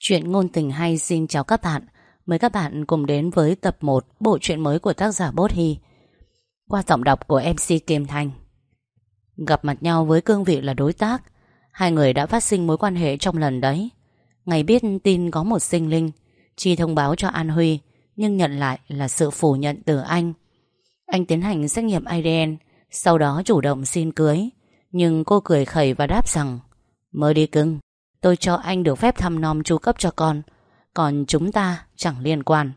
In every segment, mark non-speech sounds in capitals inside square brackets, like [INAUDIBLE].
Chuyện ngôn tình hay xin chào các bạn. Mời các bạn cùng đến với tập 1 Bộ truyện mới của tác giả Bốt Hy Qua giọng đọc của MC Kim Thanh. Gặp mặt nhau với cương vị là đối tác. Hai người đã phát sinh mối quan hệ trong lần đấy. Ngày biết tin có một sinh linh, Chi thông báo cho An Huy, Nhưng nhận lại là sự phủ nhận từ anh. Anh tiến hành xét nghiệm ADN Sau đó chủ động xin cưới. Nhưng cô cười khẩy và đáp rằng, Mới đi cưng. Tôi cho anh được phép thăm nom chu cấp cho con, Còn chúng ta chẳng liên quan.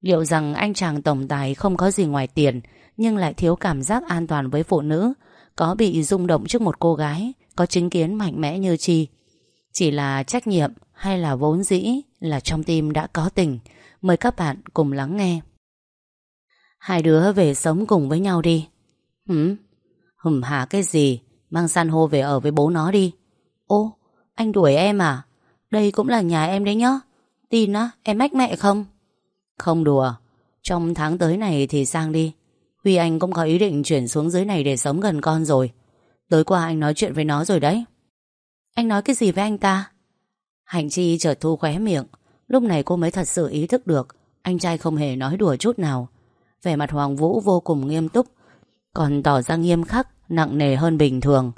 Liệu rằng anh chàng tổng tài không có gì ngoài tiền, Nhưng lại thiếu cảm giác an toàn với phụ nữ, Có bị rung động trước một cô gái, Có chính kiến mạnh mẽ như Chi. Chỉ là trách nhiệm hay là vốn dĩ Là trong tim đã có tình. Mời các bạn cùng lắng nghe. Hai đứa về sống cùng với nhau đi. Hửm? Hửm hả cái gì? Mang san hô về ở với bố nó đi. Ô anh đuổi em à? Đây cũng là nhà em đấy nhá. Tin á, em mách mẹ không? Không đùa. Trong tháng tới này thì sang đi. Huy Anh cũng có ý định chuyển xuống dưới này để sống gần con rồi. Tối qua anh nói chuyện với nó rồi đấy. Anh nói cái gì với anh ta? Hạnh Chi chợt thu khóe miệng. Lúc này cô mới thật sự ý thức được anh trai không hề nói đùa chút nào. Vẻ mặt Hoàng Vũ vô cùng nghiêm túc, còn tỏ ra nghiêm khắc, nặng nề hơn bình thường.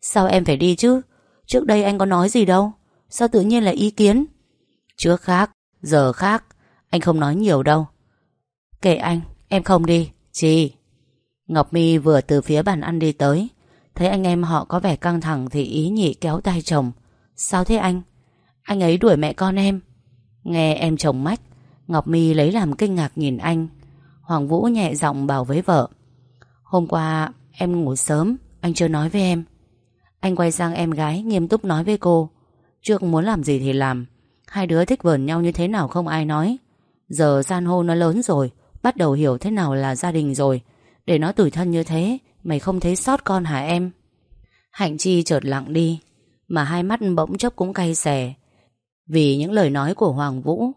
Sao em phải đi chứ? Trước đây anh có nói gì đâu. Sao tự nhiên là ý kiến? Trước khác, giờ khác Anh không nói nhiều đâu. Kệ anh, em không đi Chị. Ngọc My vừa từ phía bàn ăn đi tới Thấy anh em họ có vẻ căng thẳng Thì ý nhị kéo tay chồng. Sao thế anh? Anh ấy đuổi mẹ con em. Nghe em chồng mách Ngọc My lấy làm kinh ngạc nhìn anh. Hoàng Vũ nhẹ giọng bảo với vợ. Hôm qua em ngủ sớm Anh chưa nói với em anh quay sang em gái, nghiêm túc nói với cô, Trước muốn làm gì thì làm. Hai đứa thích vờn nhau như thế nào không ai nói. Giờ san hô nó lớn rồi, Bắt đầu hiểu thế nào là gia đình rồi. Để nó tủi thân như thế, Mày không thấy sót con hả em? Hạnh Chi chợt lặng đi, Mà hai mắt bỗng chốc cũng cay xè. Vì những lời nói của Hoàng Vũ,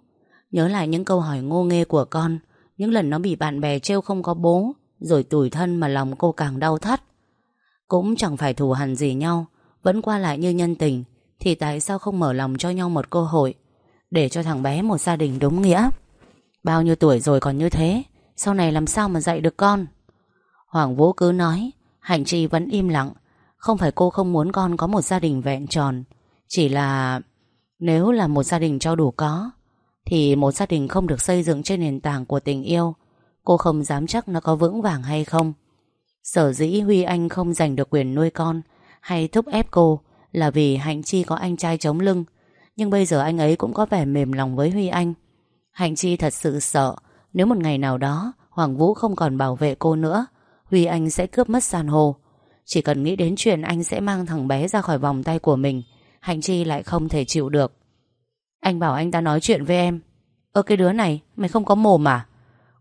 Nhớ lại những câu hỏi ngô nghê của con, Những lần nó bị bạn bè trêu không có bố, Rồi tủi thân mà lòng cô càng đau thắt cũng chẳng phải thù hằn gì nhau. Vẫn qua lại như nhân tình, Thì tại sao không mở lòng cho nhau một cơ hội? Để cho thằng bé một gia đình đúng nghĩa. Bao nhiêu tuổi rồi còn như thế? Sau này làm sao mà dạy được con? Hoàng Vũ cứ nói Hạnh Chi vẫn im lặng. Không phải cô không muốn con có một gia đình vẹn tròn. Chỉ là Nếu là một gia đình cho đủ có, Thì một gia đình không được xây dựng trên nền tảng của tình yêu, Cô không dám chắc nó có vững vàng hay không. Sở dĩ Huy Anh không giành được quyền nuôi con hay thúc ép cô là vì Hạnh Chi có anh trai chống lưng. Nhưng bây giờ anh ấy cũng có vẻ mềm lòng với Huy Anh. Hạnh Chi thật sự sợ nếu một ngày nào đó Hoàng Vũ không còn bảo vệ cô nữa Huy Anh sẽ cướp mất sàn hồ. Chỉ cần nghĩ đến chuyện anh sẽ mang thằng bé ra khỏi vòng tay của mình Hạnh Chi lại không thể chịu được. Anh bảo anh ta nói chuyện với em. Ơ cái đứa này, mày không có mồm à?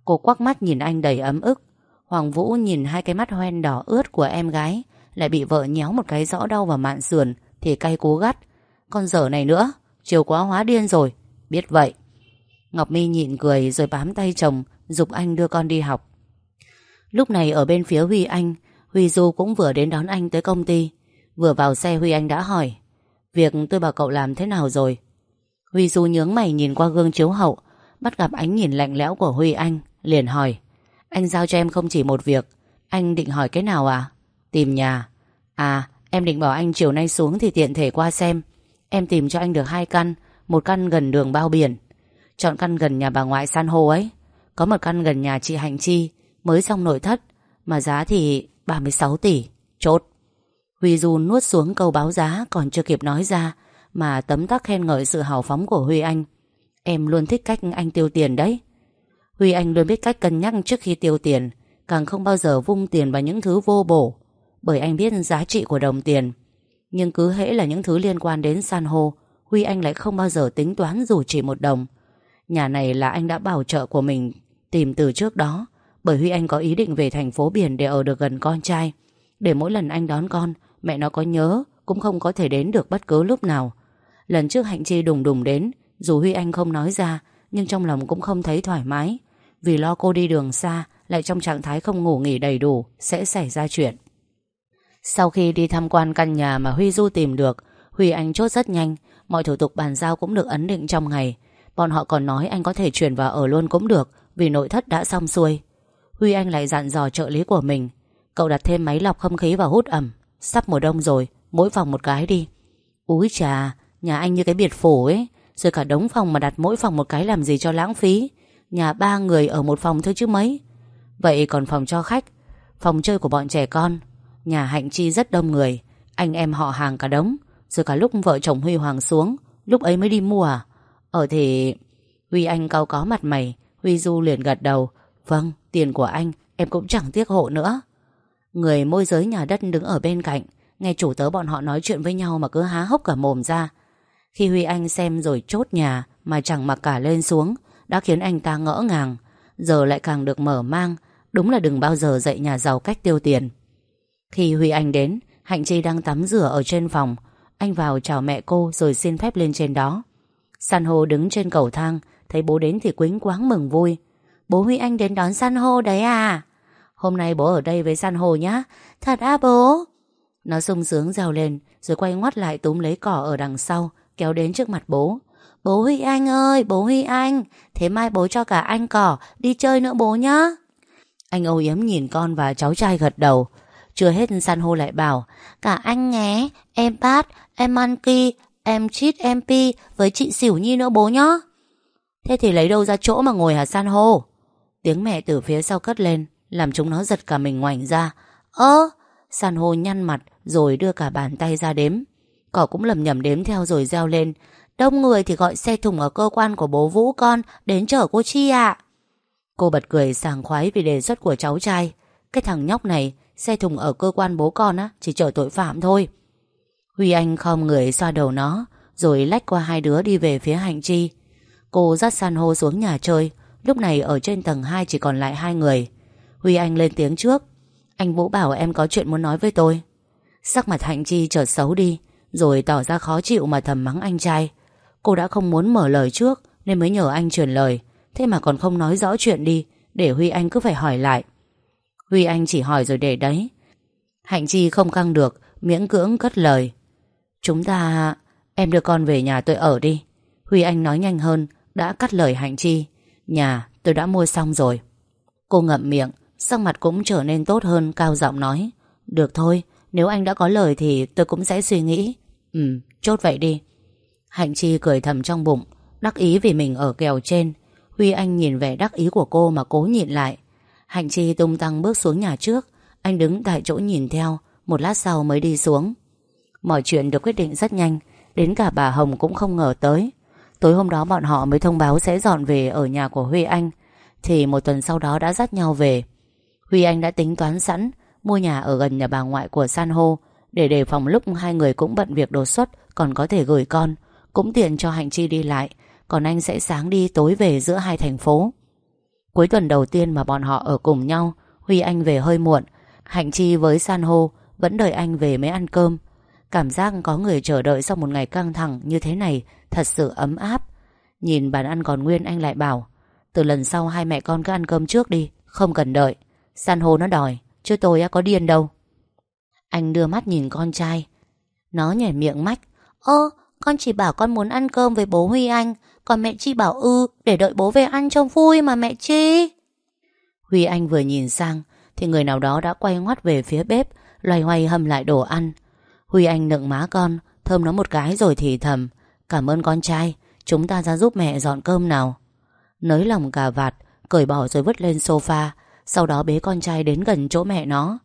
Cô quắc mắt nhìn anh đầy ấm ức. Hoàng Vũ nhìn hai cái mắt hoen đỏ ướt của em gái, Lại bị vợ nhéo một cái rõ đau vào mạn sườn, Thì cay cố gắt. Con dở này nữa, Chiều quá hóa điên rồi. Biết vậy. Ngọc My nhịn cười rồi bám tay chồng, Dục anh đưa con đi học. Lúc này ở bên phía Huy Anh, Huy Du cũng vừa đến đón anh tới công ty. Vừa vào xe Huy Anh đã hỏi, Việc tôi bảo cậu làm thế nào rồi? Huy Du nhướng mày nhìn qua gương chiếu hậu, Bắt gặp ánh nhìn lạnh lẽo của Huy Anh, Liền hỏi anh giao cho em không chỉ một việc. Anh định hỏi cái nào à? Tìm nhà. À em định bảo anh chiều nay xuống thì tiện thể qua xem. Em tìm cho anh được hai căn, Một căn gần đường bao biển. Chọn căn gần nhà bà ngoại san hô ấy. Có một căn gần nhà chị Hạnh Chi, Mới xong nội thất, Mà giá thì 36 tỷ. Chốt. Huy Du nuốt xuống câu báo giá Còn chưa kịp nói ra, Mà tấm tắc khen ngợi sự hào phóng của Huy Anh. Em luôn thích cách anh tiêu tiền đấy. Huy Anh luôn biết cách cân nhắc trước khi tiêu tiền, Càng không bao giờ vung tiền vào những thứ vô bổ, Bởi anh biết giá trị của đồng tiền. Nhưng cứ hễ là những thứ liên quan đến san hô, Huy Anh lại không bao giờ tính toán dù chỉ một đồng. Nhà này là anh đã bảo trợ của mình Tìm từ trước đó, Bởi Huy Anh có ý định về thành phố biển Để ở được gần con trai. Để mỗi lần anh đón con, Mẹ nó có nhớ, Cũng không có thể đến được bất cứ lúc nào. Lần trước Hạnh Chi đùng đùng đến, Dù Huy Anh không nói ra, Nhưng trong lòng cũng không thấy thoải mái vì lo cô đi đường xa, Lại trong trạng thái không ngủ nghỉ đầy đủ, Sẽ xảy ra chuyện. Sau khi đi tham quan căn nhà mà Huy Du tìm được, Huy Anh chốt rất nhanh, Mọi thủ tục bàn giao cũng được ấn định trong ngày. Bọn họ còn nói anh có thể chuyển vào ở luôn cũng được, Vì nội thất đã xong xuôi. Huy Anh lại dặn dò trợ lý của mình, Cậu đặt thêm máy lọc không khí và hút ẩm, Sắp mùa đông rồi, Mỗi phòng một cái đi. Úi chà, Nhà anh như cái biệt phủ ấy, Rồi cả đống phòng mà đặt mỗi phòng một cái làm gì cho lãng phí? Nhà ba người ở một phòng thôi chứ mấy. Vậy còn phòng cho khách. Phòng chơi của bọn trẻ con. Nhà Hạnh Chi rất đông người. Anh em họ hàng cả đống. Rồi cả lúc vợ chồng Huy Hoàng xuống, Lúc ấy mới đi mua à? Ở thì Huy Anh cau có mặt mày. Huy Du liền gật đầu. Vâng tiền của anh, em cũng chẳng tiếc hộ nữa. Người môi giới nhà đất đứng ở bên cạnh, Nghe chủ tớ bọn họ nói chuyện với nhau Mà cứ há hốc cả mồm ra. Khi Huy Anh xem rồi chốt nhà Mà chẳng mặc cả lên xuống đã khiến anh ta ngỡ ngàng. Giờ lại càng được mở mang. Đúng là đừng bao giờ dạy nhà giàu cách tiêu tiền. Khi Huy Anh đến, Hạnh Chi đang tắm rửa ở trên phòng. Anh vào chào mẹ cô rồi xin phép lên trên đó. San hô đứng trên cầu thang. Thấy bố đến thì quính quáng mừng vui. Bố Huy Anh đến đón San hô đấy à? Hôm nay bố ở đây với San hô nhá. Thật à bố? Nó sung sướng rào lên, Rồi quay ngoắt lại túm lấy cỏ ở đằng sau, Kéo đến trước mặt bố. Bố Huy Anh ơi bố Huy Anh. Thế mai bố cho cả anh cỏ Đi chơi nữa bố nhá. Anh âu yếm nhìn con và cháu trai gật đầu. Chưa hết san hô lại bảo Cả anh nhé Em Pat, em Monkey, em Chít, em Pi Với chị Xỉu Nhi nữa bố nhá. Thế thì lấy đâu ra chỗ mà ngồi hả san hô? Tiếng mẹ từ phía sau cất lên Làm chúng nó giật cả mình ngoảnh ra. Ơ San hô nhăn mặt Rồi đưa cả bàn tay ra đếm. Cỏ cũng lầm nhầm đếm theo rồi reo lên. Đông người thì gọi xe thùng ở cơ quan của bố Vũ con Đến chở cô Chi ạ. Cô bật cười sảng khoái vì đề xuất của cháu trai. Cái thằng nhóc này, Xe thùng ở cơ quan bố con á, Chỉ chở tội phạm thôi. Huy Anh không người xoa đầu nó, Rồi lách qua hai đứa đi về phía hành chi. Cô dắt san hô xuống nhà chơi, Lúc này ở trên tầng 2 chỉ còn lại hai người. Huy Anh lên tiếng trước, Anh Vũ bảo em có chuyện muốn nói với tôi. Sắc mặt Hạnh Chi chợt xấu đi, Rồi tỏ ra khó chịu mà thầm mắng anh trai. Cô đã không muốn mở lời trước, Nên mới nhờ anh truyền lời. Thế mà còn không nói rõ chuyện đi, Để Huy Anh cứ phải hỏi lại. Huy Anh chỉ hỏi rồi để đấy. Hạnh Chi không căng được, Miễn cưỡng cất lời. Chúng ta... Em đưa con về nhà tôi ở đi. Huy Anh nói nhanh hơn, Đã cắt lời Hạnh Chi. Nhà, tôi đã mua xong rồi. Cô ngậm miệng, Sắc mặt cũng trở nên tốt hơn, Cao giọng nói. Được thôi, Nếu anh đã có lời thì tôi cũng sẽ suy nghĩ. Ừ chốt vậy đi. Hạnh Chi cười thầm trong bụng, Đắc ý vì mình ở kèo trên. Huy Anh nhìn vẻ đắc ý của cô mà cố nhịn lại. Hạnh Chi tung tăng bước xuống nhà trước, Anh đứng tại chỗ nhìn theo, Một lát sau mới đi xuống. Mọi chuyện được quyết định rất nhanh, Đến cả bà Hồng cũng không ngờ tới. Tối hôm đó bọn họ mới thông báo sẽ dọn về Ở nhà của Huy Anh, Thì một tuần sau đó đã dắt nhau về. Huy Anh đã tính toán sẵn, Mua nhà ở gần nhà bà ngoại của San hô, Để đề phòng lúc hai người cũng bận việc đột xuất, Còn có thể gửi con. Cũng tiện cho Hạnh Chi đi lại, Còn anh sẽ sáng đi tối về giữa hai thành phố. Cuối tuần đầu tiên mà bọn họ ở cùng nhau, Huy Anh về hơi muộn Hạnh Chi với San hô Vẫn đợi anh về mới ăn cơm. Cảm giác có người chờ đợi sau một ngày căng thẳng như thế này Thật sự ấm áp. Nhìn bàn ăn còn nguyên, anh lại bảo, Từ lần sau hai mẹ con cứ ăn cơm trước đi, Không cần đợi. San hô nó đòi, Chứ tôi có điên đâu. Anh đưa mắt nhìn con trai, Nó nhảy miệng mách, Ơ con chỉ bảo con muốn ăn cơm với bố Huy Anh. Còn mẹ Chi bảo ư Để đợi bố về ăn cho vui mà mẹ Chi. Huy Anh vừa nhìn sang, Thì người nào đó đã quay ngoắt về phía bếp, Loay hoay hầm lại đồ ăn. Huy Anh nựng má con, Thơm nó một cái rồi thì thầm, Cảm ơn con trai, Chúng ta ra giúp mẹ dọn cơm nào. Nới lòng cà vạt, Cởi bỏ rồi vứt lên sofa, Sau đó bế con trai đến gần chỗ mẹ nó.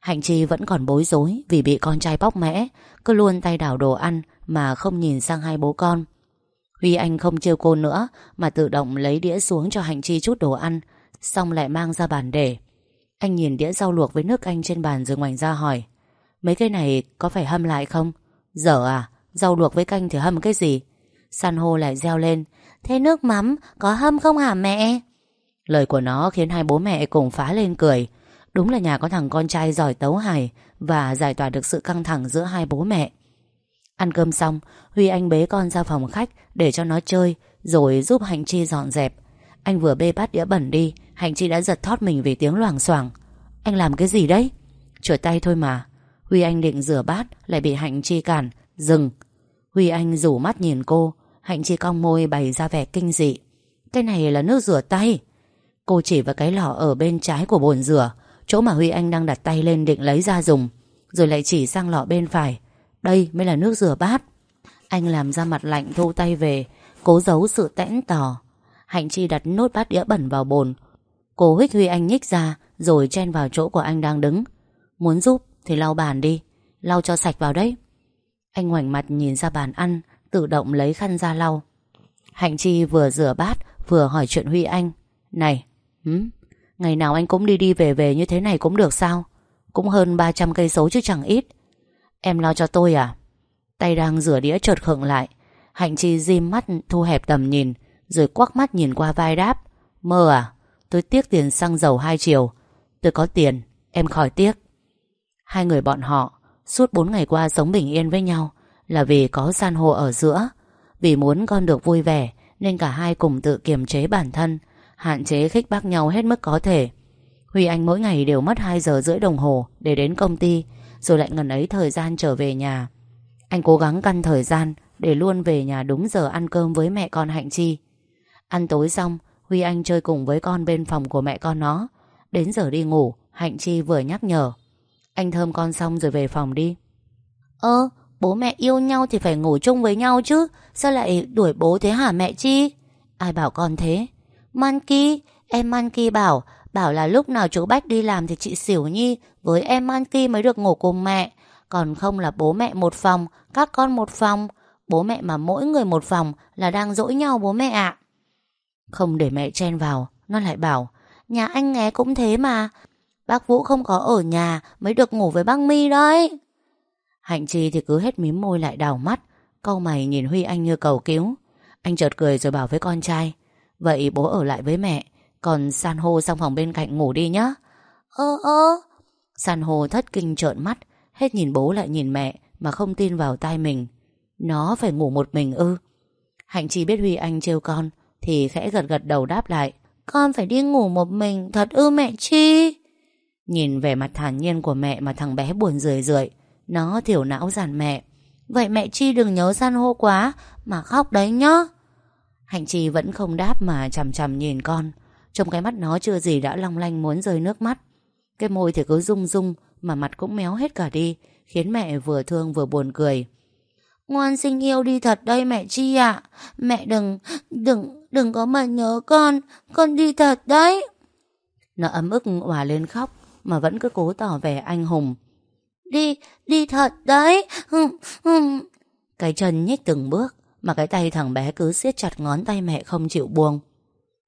Hạnh Chi vẫn còn bối rối Vì bị con trai bóc mẽ, Cứ luôn tay đảo đồ ăn mà không nhìn sang hai bố con Huy Anh không trêu cô nữa, Mà tự động lấy đĩa xuống cho Hạnh Chi chút đồ ăn, Xong lại mang ra bàn để Anh nhìn đĩa rau luộc với nước canh trên bàn rồi ngoảnh ra hỏi, Mấy cái này có phải hâm lại không? Dở à? Rau luộc với canh thì hâm cái gì? San hô lại reo lên, Thế nước mắm có hâm không hả mẹ? Lời của nó khiến hai bố mẹ cùng phá lên cười Đúng là nhà có thằng con trai giỏi tấu hài Và giải tỏa được sự căng thẳng giữa hai bố mẹ Ăn cơm xong, Huy Anh bế con ra phòng khách Để cho nó chơi, Rồi giúp Hành Chi dọn dẹp. Anh vừa bê bát đĩa bẩn đi Hành Chi đã giật thót mình vì tiếng loảng xoảng. Anh làm cái gì đấy? Chổi tay thôi mà. Huy Anh định rửa bát, Lại bị Hạnh Chi cản. Dừng. Huy Anh rủ mắt nhìn cô. Hạnh Chi cong môi bày ra vẻ kinh dị. Cái này là nước rửa tay. Cô chỉ vào cái lọ ở bên trái của bồn rửa, Chỗ mà Huy Anh đang đặt tay lên định lấy ra dùng, Rồi lại chỉ sang lọ bên phải. Đây mới là nước rửa bát. Anh làm ra mặt lạnh thu tay về Cố giấu sự tẽn tò. Hạnh Chi đặt nốt bát đĩa bẩn vào bồn. Cô hích Huy Anh nhích ra Rồi chen vào chỗ của anh đang đứng. Muốn giúp thì lau bàn đi Lau cho sạch vào đấy. Anh ngoảnh mặt nhìn ra bàn ăn Tự động lấy khăn ra lau. Hạnh Chi vừa rửa bát Vừa hỏi chuyện Huy Anh. Này hứ, Ngày nào anh cũng đi đi về về như thế này cũng được sao? Cũng hơn 300 cây số chứ chẳng ít. Em lo cho tôi à? Tay đang rửa đĩa chợt khựng lại. Hạnh Chi diêm mắt thu hẹp tầm nhìn, Rồi quắc mắt nhìn qua vai đáp. Mơ à? Tôi tiếc tiền xăng dầu hai chiều. Tôi có tiền, Em khỏi tiếc. Hai người bọn họ, Suốt bốn ngày qua sống bình yên với nhau, Là vì có san hô ở giữa. Vì muốn con được vui vẻ, Nên cả hai cùng tự kiềm chế bản thân, Hạn chế khích bác nhau hết mức có thể. Huy Anh mỗi ngày đều mất 2 giờ rưỡi đồng hồ Để đến công ty rồi lại ngần ấy thời gian trở về nhà. Anh cố gắng căn thời gian Để luôn về nhà đúng giờ ăn cơm với mẹ con Hạnh Chi. Ăn tối xong Huy Anh chơi cùng với con bên phòng của mẹ con nó. Đến giờ đi ngủ Hạnh Chi vừa nhắc nhở. Anh thơm con xong rồi về phòng đi. Ơ bố mẹ yêu nhau thì phải ngủ chung với nhau chứ. Sao lại đuổi bố thế hả mẹ Chi? Ai bảo con thế? Monkey Em Monkey bảo Bảo là lúc nào chú Bách đi làm thì chị Xỉu Nhi Với em Monkey mới được ngủ cùng mẹ. Còn không là bố mẹ một phòng, Các con một phòng. Bố mẹ mà mỗi người một phòng Là đang dỗi nhau bố mẹ ạ. Không để mẹ chen vào, Nó lại bảo, Nhà anh nghe cũng thế mà. Bác Vũ không có ở nhà Mới được ngủ với bác My đấy. Hạnh Chi thì cứ hết mím môi lại đào mắt, Câu mày nhìn Huy Anh như cầu cứu. Anh chợt cười rồi bảo với con trai, Vậy bố ở lại với mẹ còn san hô sang phòng bên cạnh ngủ đi nhá. Ơ ơ. San hô thất kinh trợn mắt, Hết nhìn bố lại nhìn mẹ Mà không tin vào tai mình. Nó phải ngủ một mình ư. Hạnh Chi biết Huy Anh trêu con, Thì khẽ gật gật đầu đáp lại. Con phải đi ngủ một mình, thật ư mẹ Chi? Nhìn vẻ mặt thản nhiên của mẹ Mà thằng bé buồn rười rượi, Nó thiểu não giàn mẹ. Vậy mẹ Chi đừng nhớ san hô quá, Mà khóc đấy nhá. Hạnh Chi vẫn không đáp mà chằm chằm nhìn con. Trong cái mắt nó chưa gì đã long lanh muốn rơi nước mắt. Cái môi thì cứ rung rung Mà mặt cũng méo hết cả đi Khiến mẹ vừa thương vừa buồn cười. Ngoan sinh yêu đi thật đây mẹ Chi ạ. Mẹ đừng, đừng, đừng có mà nhớ con Con đi thật đấy. Nó ấm ức hòa lên khóc Mà vẫn cứ cố tỏ vẻ anh hùng. Đi, đi thật đấy. Cái chân nhích từng bước mà cái tay thằng bé cứ siết chặt ngón tay mẹ không chịu buông.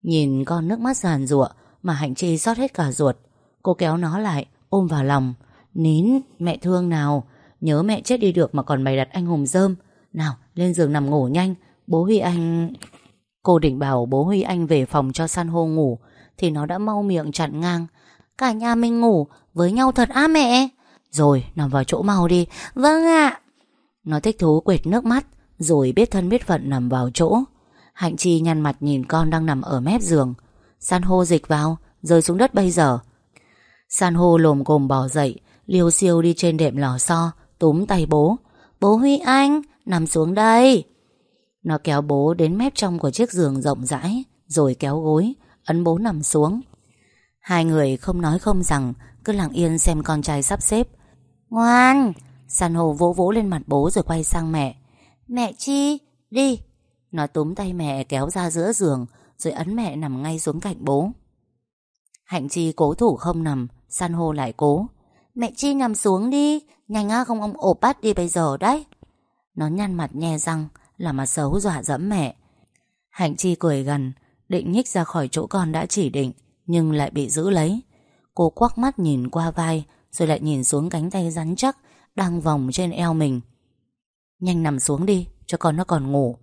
Nhìn con nước mắt giàn rụa Mà Hạnh Chi xót hết cả ruột, Cô kéo nó lại, ôm vào lòng. Nín, mẹ thương nào? Nhớ mẹ chết đi được mà còn bày đặt anh hùng dơm Nào, lên giường nằm ngủ nhanh. Bố Huy Anh Cô định bảo bố Huy Anh về phòng cho san hô ngủ, Thì nó đã mau miệng chặn ngang. Cả nhà mình ngủ với nhau thật á mẹ? Rồi, nằm vào chỗ mau đi. Vâng ạ. Nó thích thú quệt nước mắt, rồi biết thân biết phận nằm vào chỗ. Hạnh Chi nhăn mặt nhìn con đang nằm ở mép giường. San hô dịch vào Rơi xuống đất bây giờ. San hô lồm cồm bò dậy Liêu siêu đi trên đệm lò xo Túm tay bố. Bố Huy Anh nằm xuống đây. Nó kéo bố đến mép trong của chiếc giường rộng rãi Rồi kéo gối Ấn bố nằm xuống. Hai người không nói không rằng Cứ lặng yên xem con trai sắp xếp. Ngoan! San hô vỗ vỗ lên mặt bố rồi quay sang mẹ. Mẹ Chi, đi. Nó túm tay mẹ kéo ra giữa giường rồi ấn mẹ nằm ngay xuống cạnh bố. Hạnh Chi cố thủ không nằm, san hô lại cố. Mẹ Chi nằm xuống đi, nhanh á không ông ổ bắt đi bây giờ đấy. Nó nhăn mặt nhe răng, là mặt xấu dọa dẫm mẹ. Hạnh Chi cười gần, định nhích ra khỏi chỗ con đã chỉ định, nhưng lại bị giữ lấy. Cô quắc mắt nhìn qua vai, rồi lại nhìn xuống cánh tay rắn chắc, đang vòng trên eo mình. Nhanh nằm xuống đi Cho con nó còn ngủ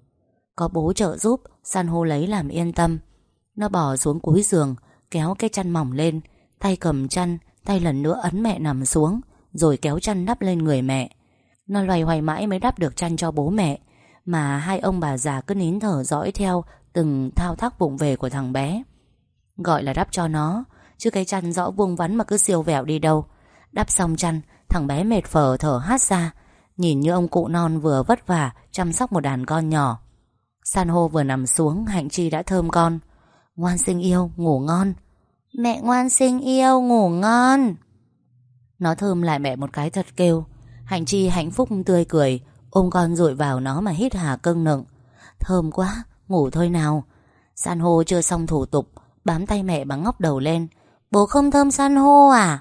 có bố trợ giúp, San hô lấy làm yên tâm. Nó bỏ xuống cuối giường, Kéo cái chăn mỏng lên, Tay cầm chăn, Tay lần nữa ấn mẹ nằm xuống, Rồi kéo chăn đắp lên người mẹ. Nó loay hoay mãi mới đắp được chăn cho bố mẹ, Mà hai ông bà già cứ nín thở dõi theo Từng thao tác vụng về của thằng bé. Gọi là đắp cho nó, Chứ cái chăn rõ vuông vắn mà cứ siêu vẹo đi đâu. Đắp xong chăn, Thằng bé mệt phở thở hát ra, Nhìn như ông cụ non vừa vất vả Chăm sóc một đàn con nhỏ. San hô vừa nằm xuống, Hạnh Chi đã thơm con. Ngoan sinh yêu, ngủ ngon. Mẹ ngoan sinh yêu, ngủ ngon. Nó thơm lại mẹ một cái thật kêu. Hạnh Chi hạnh phúc tươi cười, Ôm con rụi vào nó mà hít hà cưng nựng. Thơm quá, Ngủ thôi nào. San hô chưa xong thủ tục, Bám tay mẹ bằng ngóc đầu lên. Bố không thơm san hô à?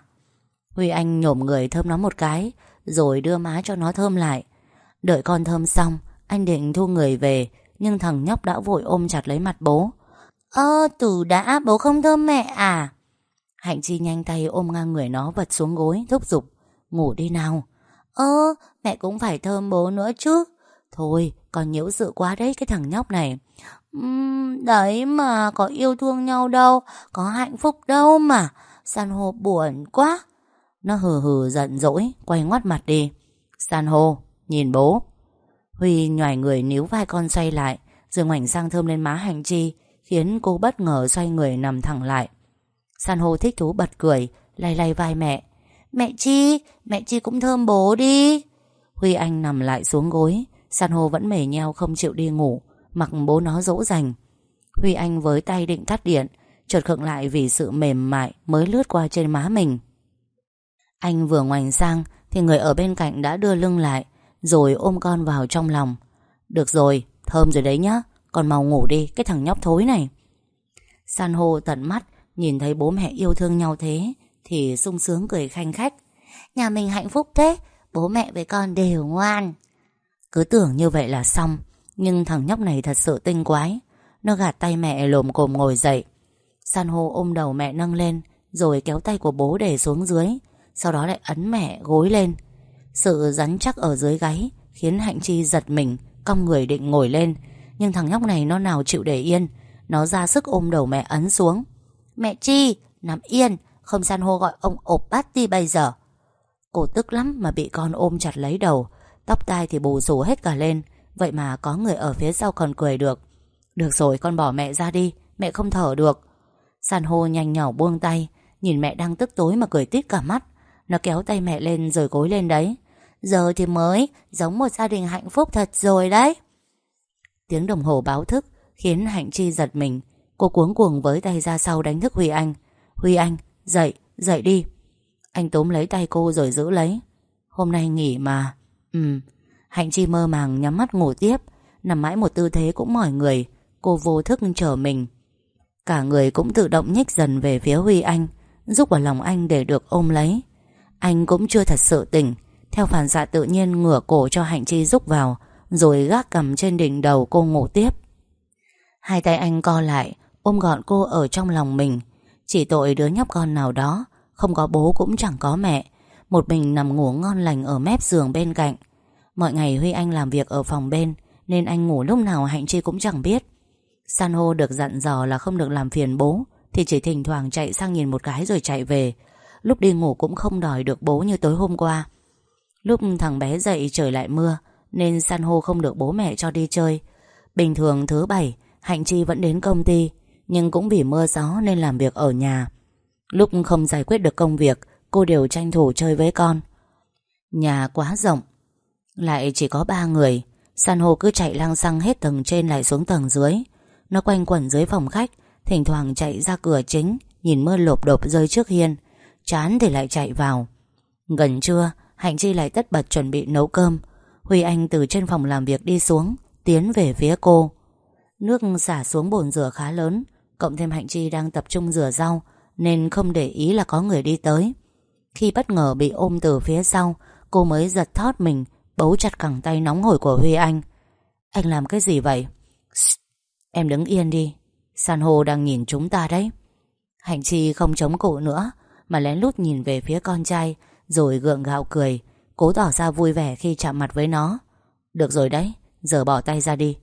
Huy Anh nhổm người thơm nó một cái, Rồi đưa má cho nó thơm lại. Đợi con thơm xong, Anh định thu người về nhưng thằng nhóc đã vội ôm chặt lấy mặt bố. Ơ từ đã bố không thơm mẹ à? Hạnh Chi nhanh tay ôm ngang người nó vật xuống gối Thúc giục. Ngủ đi nào. Ơ mẹ cũng phải thơm bố nữa chứ. Thôi còn nhiễu sự quá đấy cái thằng nhóc này. Uhm, Đấy mà có yêu thương nhau đâu Có hạnh phúc đâu mà San hô buồn quá. Nó hừ hừ giận dỗi Quay ngoắt mặt đi. San hô nhìn bố. Huy nhòi người níu vai con xoay lại Rồi ngoảnh sang thơm lên má hành chi Khiến cô bất ngờ xoay người nằm thẳng lại. San hô thích thú bật cười Lay lay vai mẹ. Mẹ Chi, mẹ Chi cũng thơm bố đi. Huy Anh nằm lại xuống gối San hô vẫn mề nheo không chịu đi ngủ Mặc bố nó dỗ dành. Huy Anh với tay định tắt điện Chợt khựng lại vì sự mềm mại Mới lướt qua trên má mình. Anh vừa ngoảnh sang Thì người ở bên cạnh đã đưa lưng lại rồi ôm con vào trong lòng. Được rồi, thơm rồi đấy nhá Còn mau ngủ đi, cái thằng nhóc thối này. San hô tận mắt Nhìn thấy bố mẹ yêu thương nhau thế Thì sung sướng cười khanh khách. Nhà mình hạnh phúc thế Bố mẹ với con đều ngoan. Cứ tưởng như vậy là xong Nhưng thằng nhóc này thật sự tinh quái. Nó gạt tay mẹ lồm cồm ngồi dậy. San hô ôm đầu mẹ nâng lên Rồi kéo tay của bố để xuống dưới. Sau đó lại ấn mẹ gối lên. Sự rắn chắc ở dưới gáy Khiến Hạnh Chi giật mình, Cong người định ngồi lên. Nhưng thằng nhóc này nó nào chịu để yên? Nó ra sức ôm đầu mẹ ấn xuống. Mẹ Chi, nằm yên, Không san hô gọi ông ộp bát đi bây giờ. Cô tức lắm mà bị con ôm chặt lấy đầu. Tóc tai thì bù rủ hết cả lên. Vậy mà có người ở phía sau còn cười được. Được rồi, con bỏ mẹ ra đi, Mẹ không thở được. San hô nhanh nhỏ buông tay, Nhìn mẹ đang tức tối mà cười tít cả mắt. Nó kéo tay mẹ lên rồi gối lên đấy. Giờ thì mới, Giống một gia đình hạnh phúc thật rồi đấy. Tiếng đồng hồ báo thức Khiến Hạnh Chi giật mình. Cô cuống cuồng với tay ra sau đánh thức Huy Anh. Huy Anh, dậy dậy đi. Anh túm lấy tay cô rồi giữ lấy. Hôm nay nghỉ mà. Ừ. Hạnh Chi mơ màng nhắm mắt ngủ tiếp. Nằm mãi một tư thế cũng mỏi người. Cô vô thức chờ mình. Cả người cũng tự động nhích dần về phía Huy Anh Giúp vào lòng anh để được ôm lấy. Anh cũng chưa thật sự tỉnh. Theo phản xạ tự nhiên, ngửa cổ cho Hạnh Chi rúc vào, Rồi gác cầm trên đỉnh đầu cô ngủ tiếp. Hai tay anh co lại, Ôm gọn cô ở trong lòng mình. Chỉ tội đứa nhóc con nào đó, Không có bố cũng chẳng có mẹ. Một mình nằm ngủ ngon lành ở mép giường bên cạnh. Mọi ngày Huy Anh làm việc ở phòng bên, Nên anh ngủ lúc nào Hạnh Chi cũng chẳng biết. San hô được dặn dò là không được làm phiền bố, Thì chỉ thỉnh thoảng chạy sang nhìn một cái rồi chạy về. Lúc đi ngủ cũng không đòi được bố như tối hôm qua. Lúc thằng bé dậy trời lại mưa, Nên san hô không được bố mẹ cho đi chơi. Bình thường thứ bảy, Hạnh Chi vẫn đến công ty, Nhưng cũng vì mưa gió nên làm việc ở nhà. Lúc không giải quyết được công việc, Cô đều tranh thủ chơi với con. Nhà quá rộng, Lại chỉ có ba người. San hô cứ chạy lang xăng hết tầng trên lại xuống tầng dưới. Nó quanh quẩn dưới phòng khách, Thỉnh thoảng chạy ra cửa chính, Nhìn mưa lộp đột rơi trước hiên. Chán thì lại chạy vào. Gần trưa, Hạnh Chi lại tất bật chuẩn bị nấu cơm. Huy Anh từ trên phòng làm việc đi xuống, Tiến về phía cô. Nước xả xuống bồn rửa khá lớn, Cộng thêm Hạnh Chi đang tập trung rửa rau, Nên không để ý là có người đi tới. Khi bất ngờ bị ôm từ phía sau, Cô mới giật thót mình, Bấu chặt cẳng tay nóng hổi của Huy Anh. Anh làm cái gì vậy? Em đứng yên đi, San hô đang nhìn chúng ta đấy. Hạnh Chi không chống cụ nữa mà lén lút nhìn về phía con trai, Rồi gượng gạo cười, Cố tỏ ra vui vẻ khi chạm mặt với nó. Được rồi đấy, Giờ bỏ tay ra đi.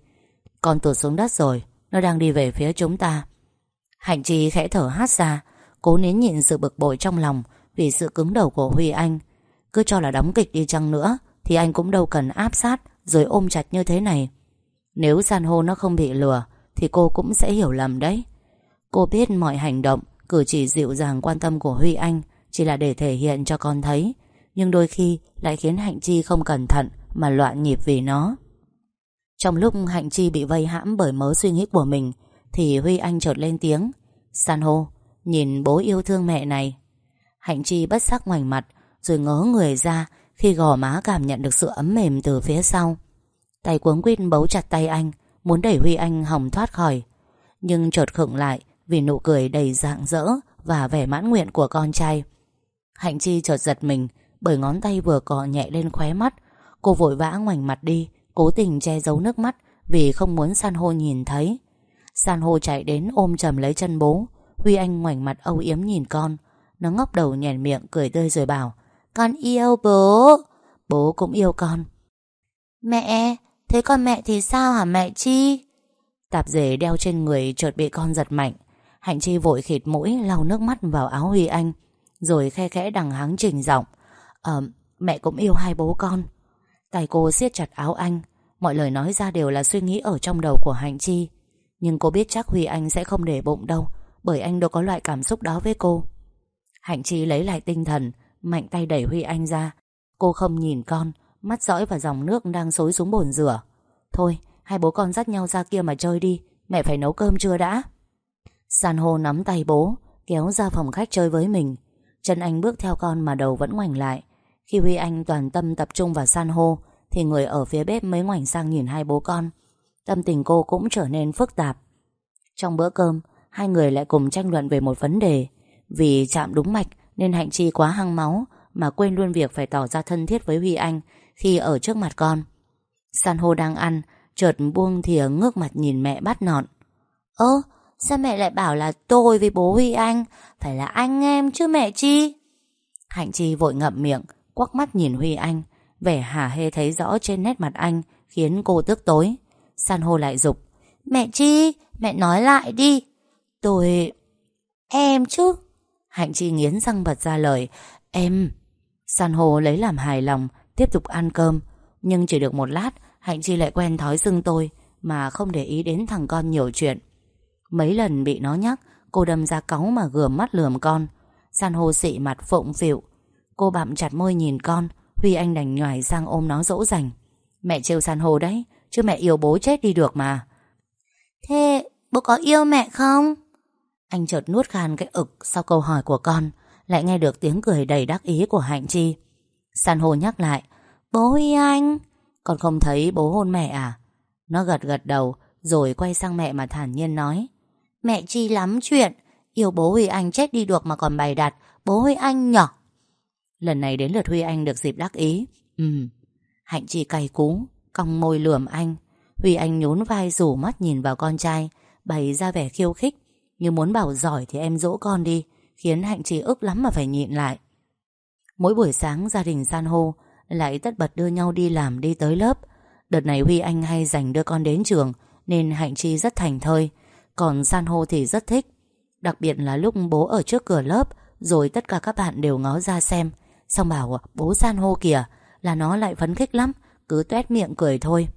Con tụt xuống đất rồi, Nó đang đi về phía chúng ta. Hạnh Chi khẽ thở hát ra, Cố nín nhịn sự bực bội trong lòng Vì sự cứng đầu của Huy Anh. Cứ cho là đóng kịch đi chăng nữa, Thì anh cũng đâu cần áp sát Rồi ôm chặt như thế này. Nếu san hô nó không bị lừa, Thì cô cũng sẽ hiểu lầm đấy. Cô biết mọi hành động Cử chỉ dịu dàng quan tâm của Huy Anh Chỉ là để thể hiện cho con thấy, Nhưng đôi khi lại khiến Hạnh Chi không cẩn thận Mà loạn nhịp vì nó. Trong lúc Hạnh Chi bị vây hãm Bởi mớ suy nghĩ của mình, Thì Huy Anh chợt lên tiếng, San hô, Nhìn bố yêu thương mẹ này. Hạnh Chi bất sắc ngoảnh mặt, Rồi ngớ người ra Khi gò má cảm nhận được sự ấm mềm từ phía sau. Tay cuống quýt bấu chặt tay anh, Muốn đẩy Huy Anh hòng thoát khỏi, Nhưng chợt khựng lại vì nụ cười đầy rạng rỡ Và vẻ mãn nguyện của con trai. Hạnh Chi chợt giật mình Bởi ngón tay vừa cọ nhẹ lên khóe mắt. Cô vội vã ngoảnh mặt đi Cố tình che giấu nước mắt Vì không muốn san hô nhìn thấy. San hô chạy đến ôm chầm lấy chân bố. Huy Anh ngoảnh mặt âu yếm nhìn con. Nó ngóc đầu nhèn miệng cười tươi rồi bảo Con yêu bố. Bố cũng yêu con. Mẹ Thế con mẹ thì sao hả mẹ Chi? Tạp dề đeo trên người chợt bị con giật mạnh Hạnh Chi vội khịt mũi, lau nước mắt vào áo Huy Anh, Rồi khe khẽ đằng háng trình giọng Ờ mẹ cũng yêu hai bố con. Tay cô siết chặt áo anh, Mọi lời nói ra đều là suy nghĩ ở trong đầu của Hạnh Chi. Nhưng cô biết chắc Huy Anh sẽ không để bụng đâu, Bởi anh đâu có loại cảm xúc đó với cô. Hạnh Chi lấy lại tinh thần, Mạnh tay đẩy Huy Anh ra. Cô không nhìn con, Mắt dõi vào dòng nước đang xối xuống bồn rửa. Thôi, hai bố con dắt nhau ra kia mà chơi đi, Mẹ phải nấu cơm chưa đã. San hô nắm tay bố, Kéo ra phòng khách chơi với mình. Chân anh bước theo con mà đầu vẫn ngoảnh lại. Khi Huy Anh toàn tâm tập trung vào san hô, Thì người ở phía bếp mới ngoảnh sang nhìn hai bố con. Tâm tình cô cũng trở nên phức tạp. Trong bữa cơm, Hai người lại cùng tranh luận về một vấn đề. Vì chạm đúng mạch Nên Hạnh Chi quá hăng máu Mà quên luôn việc phải tỏ ra thân thiết với Huy Anh Khi ở trước mặt con. San hô đang ăn, Chợt buông thìa ngước mặt nhìn mẹ bắt nọn. Ơ Sao mẹ lại bảo là tôi với bố Huy Anh Phải là anh em chứ mẹ Chi? Hạnh Chi vội ngậm miệng Quắc mắt nhìn Huy Anh Vẻ hả hê thấy rõ trên nét mặt anh Khiến cô tức tối. San hô lại dục Mẹ Chi, mẹ nói lại đi. Tôi... Em chứ? Hạnh Chi nghiến răng bật ra lời Em. San hô lấy làm hài lòng Tiếp tục ăn cơm. Nhưng chỉ được một lát Hạnh Chi lại quen thói xưng tôi Mà không để ý đến thằng con nhiều chuyện. Mấy lần bị nó nhắc Cô đâm ra cáu mà gườm mắt lườm con. San hô xị mặt phụng phịu. Cô bặm chặt môi nhìn con Huy Anh đành nhòi sang ôm nó dỗ dành. Mẹ trêu san hô đấy Chứ mẹ yêu bố chết đi được mà. Thế bố có yêu mẹ không? Anh chợt nuốt khan cái ực Sau câu hỏi của con Lại nghe được tiếng cười đầy đắc ý của Hạnh Chi. San hô nhắc lại Bố Huy Anh. Con không thấy bố hôn mẹ à? Nó gật gật đầu Rồi quay sang mẹ mà thản nhiên nói Mẹ Chi lắm chuyện. Yêu bố Huy Anh chết đi được mà còn bày đặt. Bố Huy Anh nhỏ. Lần này đến lượt Huy Anh được dịp đắc ý. Ừ. Hạnh Chi cay cú Cong môi lườm anh. Huy Anh nhún vai rủ mắt nhìn vào con trai Bày ra vẻ khiêu khích. Như muốn bảo giỏi thì em dỗ con đi Khiến Hạnh Chi ức lắm mà phải nhịn lại. Mỗi buổi sáng gia đình san hô Lại tất bật đưa nhau đi làm đi tới lớp. Đợt này Huy Anh hay dành đưa con đến trường Nên Hạnh Chi rất thành thơi còn san hô thì rất thích. Đặc biệt là lúc bố ở trước cửa lớp, Rồi tất cả các bạn đều ngó ra xem. Xong bảo, bố san hô kìa, Là nó lại phấn khích lắm, Cứ tuét miệng cười thôi.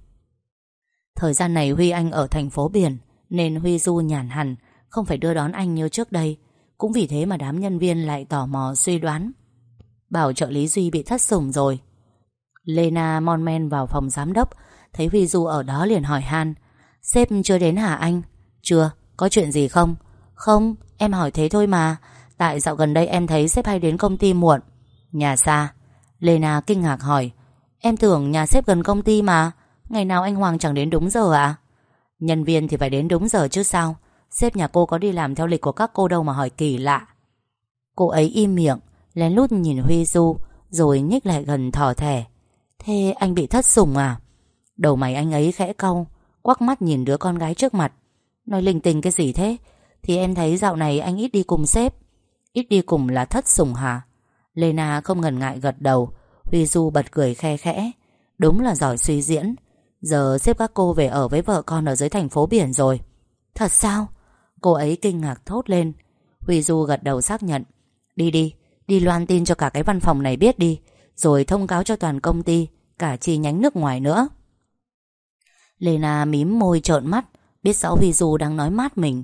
Thời gian này Huy Anh ở thành phố biển, Nên Huy Du nhàn hẳn, Không phải đưa đón anh như trước đây. Cũng vì thế mà đám nhân viên lại tò mò suy đoán. Bảo trợ lý Duy bị thất sủng rồi. Lena mon men vào phòng giám đốc, Thấy Huy Du ở đó liền hỏi han, Sếp chưa đến hả anh? Chưa, có chuyện gì không? Không, em hỏi thế thôi mà. Tại dạo gần đây em thấy sếp hay đến công ty muộn. Nhà xa. Lena kinh ngạc hỏi. Em tưởng nhà sếp gần công ty mà. Ngày nào anh Hoàng chẳng đến đúng giờ à Nhân viên thì phải đến đúng giờ chứ sao? Sếp nhà cô có đi làm theo lịch của các cô đâu mà hỏi kỳ lạ. Cô ấy im miệng Lén lút nhìn Huy Du Rồi nhích lại gần thỏ thẻ. Thế anh bị thất sủng à? Đầu mày anh ấy khẽ cau Quắc mắt nhìn đứa con gái trước mặt. Nói linh tinh cái gì thế? Thì em thấy dạo này anh ít đi cùng sếp. Ít đi cùng là thất sủng hả? Lena không ngần ngại gật đầu. Huy Du bật cười khe khẽ. Đúng là giỏi suy diễn. Giờ xếp các cô về ở với vợ con ở dưới thành phố biển rồi. Thật sao? Cô ấy kinh ngạc thốt lên. Huy Du gật đầu xác nhận. Đi đi, đi loan tin cho cả cái văn phòng này biết đi. Rồi thông cáo cho toàn công ty Cả chi nhánh nước ngoài nữa. Lena mím môi trợn mắt. Biết rõ Huy Du đang nói mát mình,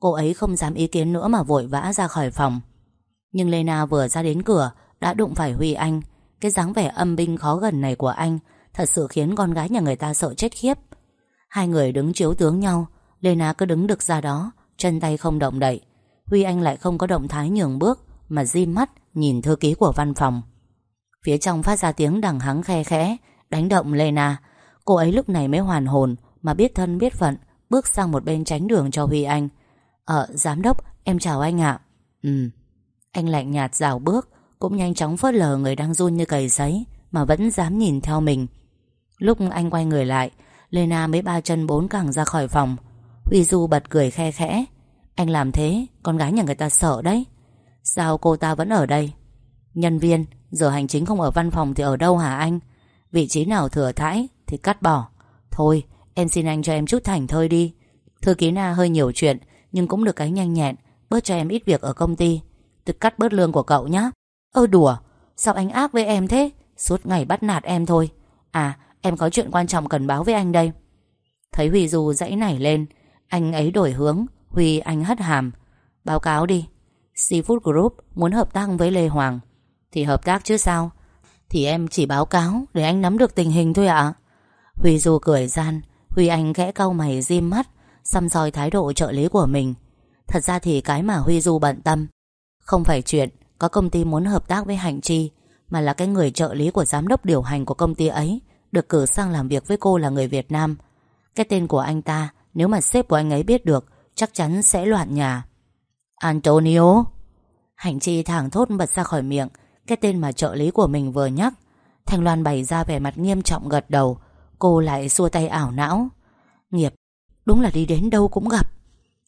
Cô ấy không dám ý kiến nữa mà vội vã ra khỏi phòng. Nhưng Lena vừa ra đến cửa, Đã đụng phải Huy Anh. Cái dáng vẻ âm binh khó gần này của anh Thật sự khiến con gái nhà người ta sợ chết khiếp. Hai người đứng chiếu tướng nhau, Lena cứ đứng được ra đó, Chân tay không động đậy. Huy Anh lại không có động thái nhường bước, Mà di mắt nhìn thư ký của văn phòng. Phía trong phát ra tiếng đằng hắng khe khẽ, Đánh động Lena. Cô ấy lúc này mới hoàn hồn, Mà biết thân biết phận Bước sang một bên tránh đường cho Huy Anh. Ờ giám đốc, em chào anh ạ. Ừ. Anh lạnh nhạt rào bước, Cũng nhanh chóng phớt lờ người đang run như cầy giấy Mà vẫn dám nhìn theo mình. Lúc anh quay người lại, Lena mới ba chân bốn cẳng ra khỏi phòng. Huy Du bật cười khe khẽ. Anh làm thế, Con gái nhà người ta sợ đấy. Sao cô ta vẫn ở đây? Nhân viên, Giờ hành chính không ở văn phòng thì ở đâu hả anh? Vị trí nào thừa thãi Thì cắt bỏ. Thôi em xin anh cho em chút thành thơi đi. Thư ký Na hơi nhiều chuyện, Nhưng cũng được cái nhanh nhẹn, Bớt cho em ít việc ở công ty. Tôi cắt bớt lương của cậu nhé Ơ đùa, Sao anh ác với em thế? Suốt ngày bắt nạt em thôi. À em có chuyện quan trọng cần báo với anh đây. Thấy Huy Du dãy nảy lên, Anh ấy đổi hướng, Huy anh hất hàm. Báo cáo đi. Seafood Group muốn hợp tác với Lê Hoàng. Thì hợp tác chứ sao? Thì em chỉ báo cáo để anh nắm được tình hình thôi ạ. Huy Du cười gian. Huy Anh khẽ cau mày diêm mắt, Xăm soi thái độ trợ lý của mình. Thật ra thì cái mà Huy Du bận tâm, Không phải chuyện Có công ty muốn hợp tác với Hành Chi, Mà là cái người trợ lý của giám đốc điều hành của công ty ấy, Được cử sang làm việc với cô là người Việt Nam. Cái tên của anh ta, Nếu mà sếp của anh ấy biết được, Chắc chắn sẽ loạn nhà. Antonio! Hành Chi thẳng thốt bật ra khỏi miệng, Cái tên mà trợ lý của mình vừa nhắc, Thanh Loan bày ra vẻ mặt nghiêm trọng gật đầu. Cô lại xua tay ảo não. Nghiệp, Đúng là đi đến đâu cũng gặp.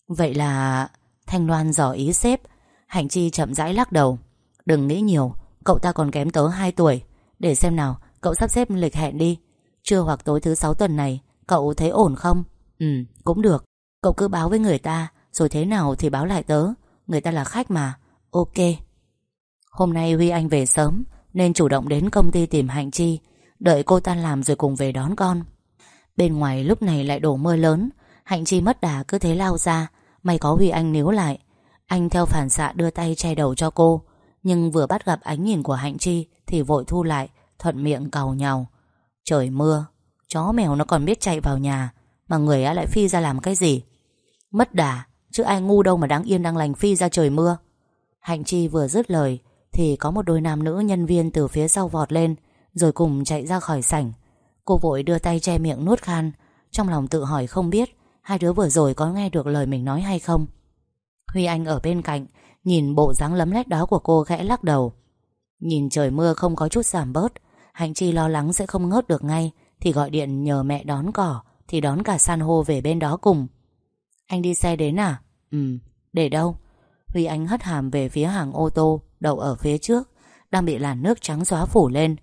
Vậy là Thanh Loan dò ý xếp Hành Chi chậm rãi lắc đầu. Đừng nghĩ nhiều, Cậu ta còn kém tớ 2 tuổi. Để xem nào, Cậu sắp xếp lịch hẹn đi. Trưa hoặc tối thứ 6 tuần này, Cậu thấy ổn không? Ừ cũng được. Cậu cứ báo với người ta, Rồi thế nào thì báo lại tớ. Người ta là khách mà. Ok. Hôm nay Huy Anh về sớm, Nên chủ động đến công ty tìm Hạnh Chi. Đợi cô tan làm rồi cùng về đón con. Bên ngoài lúc này lại đổ mưa lớn. Hạnh Chi mất đà cứ thế lao ra. May có Huy Anh níu lại. Anh theo phản xạ đưa tay che đầu cho cô. Nhưng vừa bắt gặp ánh nhìn của Hạnh Chi Thì vội thu lại, Thuận miệng cầu nhau. Trời mưa, Chó mèo nó còn biết chạy vào nhà, Mà người á lại phi ra làm cái gì? Mất đà, Chứ ai ngu đâu mà đáng yên đang lành phi ra trời mưa. Hạnh Chi vừa dứt lời Thì có một đôi nam nữ nhân viên từ phía sau vọt lên. Rồi cùng chạy ra khỏi sảnh. Cô vội đưa tay che miệng nuốt khan, Trong lòng tự hỏi không biết Hai đứa vừa rồi có nghe được lời mình nói hay không. Huy Anh ở bên cạnh, Nhìn bộ dáng lấm lét đó của cô khẽ lắc đầu. Nhìn trời mưa không có chút giảm bớt, Hạnh Chi lo lắng sẽ không ngớt được ngay, Thì gọi điện nhờ mẹ đón cỏ, Thì đón cả san hô về bên đó cùng. Anh đi xe đến à? Ừ để đâu? Huy Anh hất hàm về phía hàng ô tô, Đậu ở phía trước, Đang bị làn nước trắng xóa phủ lên.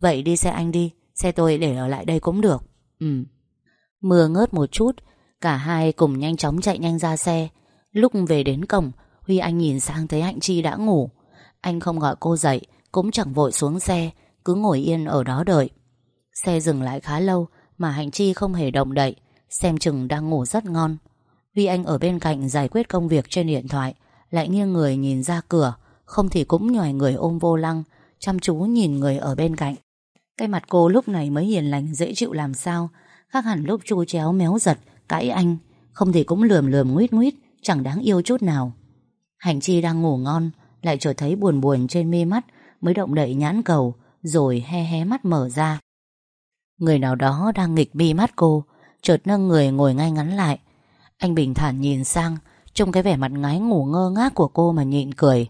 Vậy đi xe anh đi, Xe tôi để ở lại đây cũng được. Ừ. Mưa ngớt một chút, Cả hai cùng nhanh chóng chạy nhanh ra xe. Lúc về đến cổng, Huy Anh nhìn sang thấy Hạnh Chi đã ngủ. Anh không gọi cô dậy, Cũng chẳng vội xuống xe, Cứ ngồi yên ở đó đợi. Xe dừng lại khá lâu, Mà Hạnh Chi không hề động đậy, Xem chừng đang ngủ rất ngon. Huy Anh ở bên cạnh giải quyết công việc trên điện thoại, Lại nghiêng người nhìn ra cửa, Không thì cũng nhòi người ôm vô lăng, Chăm chú nhìn người ở bên cạnh. Cái mặt cô lúc này mới hiền lành, dễ chịu làm sao. Khác hẳn lúc chu chéo méo giật, Cãi anh. Không thì cũng lườm lườm nguyết nguyết, Chẳng đáng yêu chút nào. Hành chi đang ngủ ngon, Lại trở thấy buồn buồn trên mi mắt, Mới động đậy nhãn cầu, Rồi he hé mắt mở ra. Người nào đó đang nghịch bi mắt cô, Chợt nâng người ngồi ngay ngắn lại. Anh bình thản nhìn sang, Trông cái vẻ mặt ngái ngủ ngơ ngác của cô mà nhịn cười.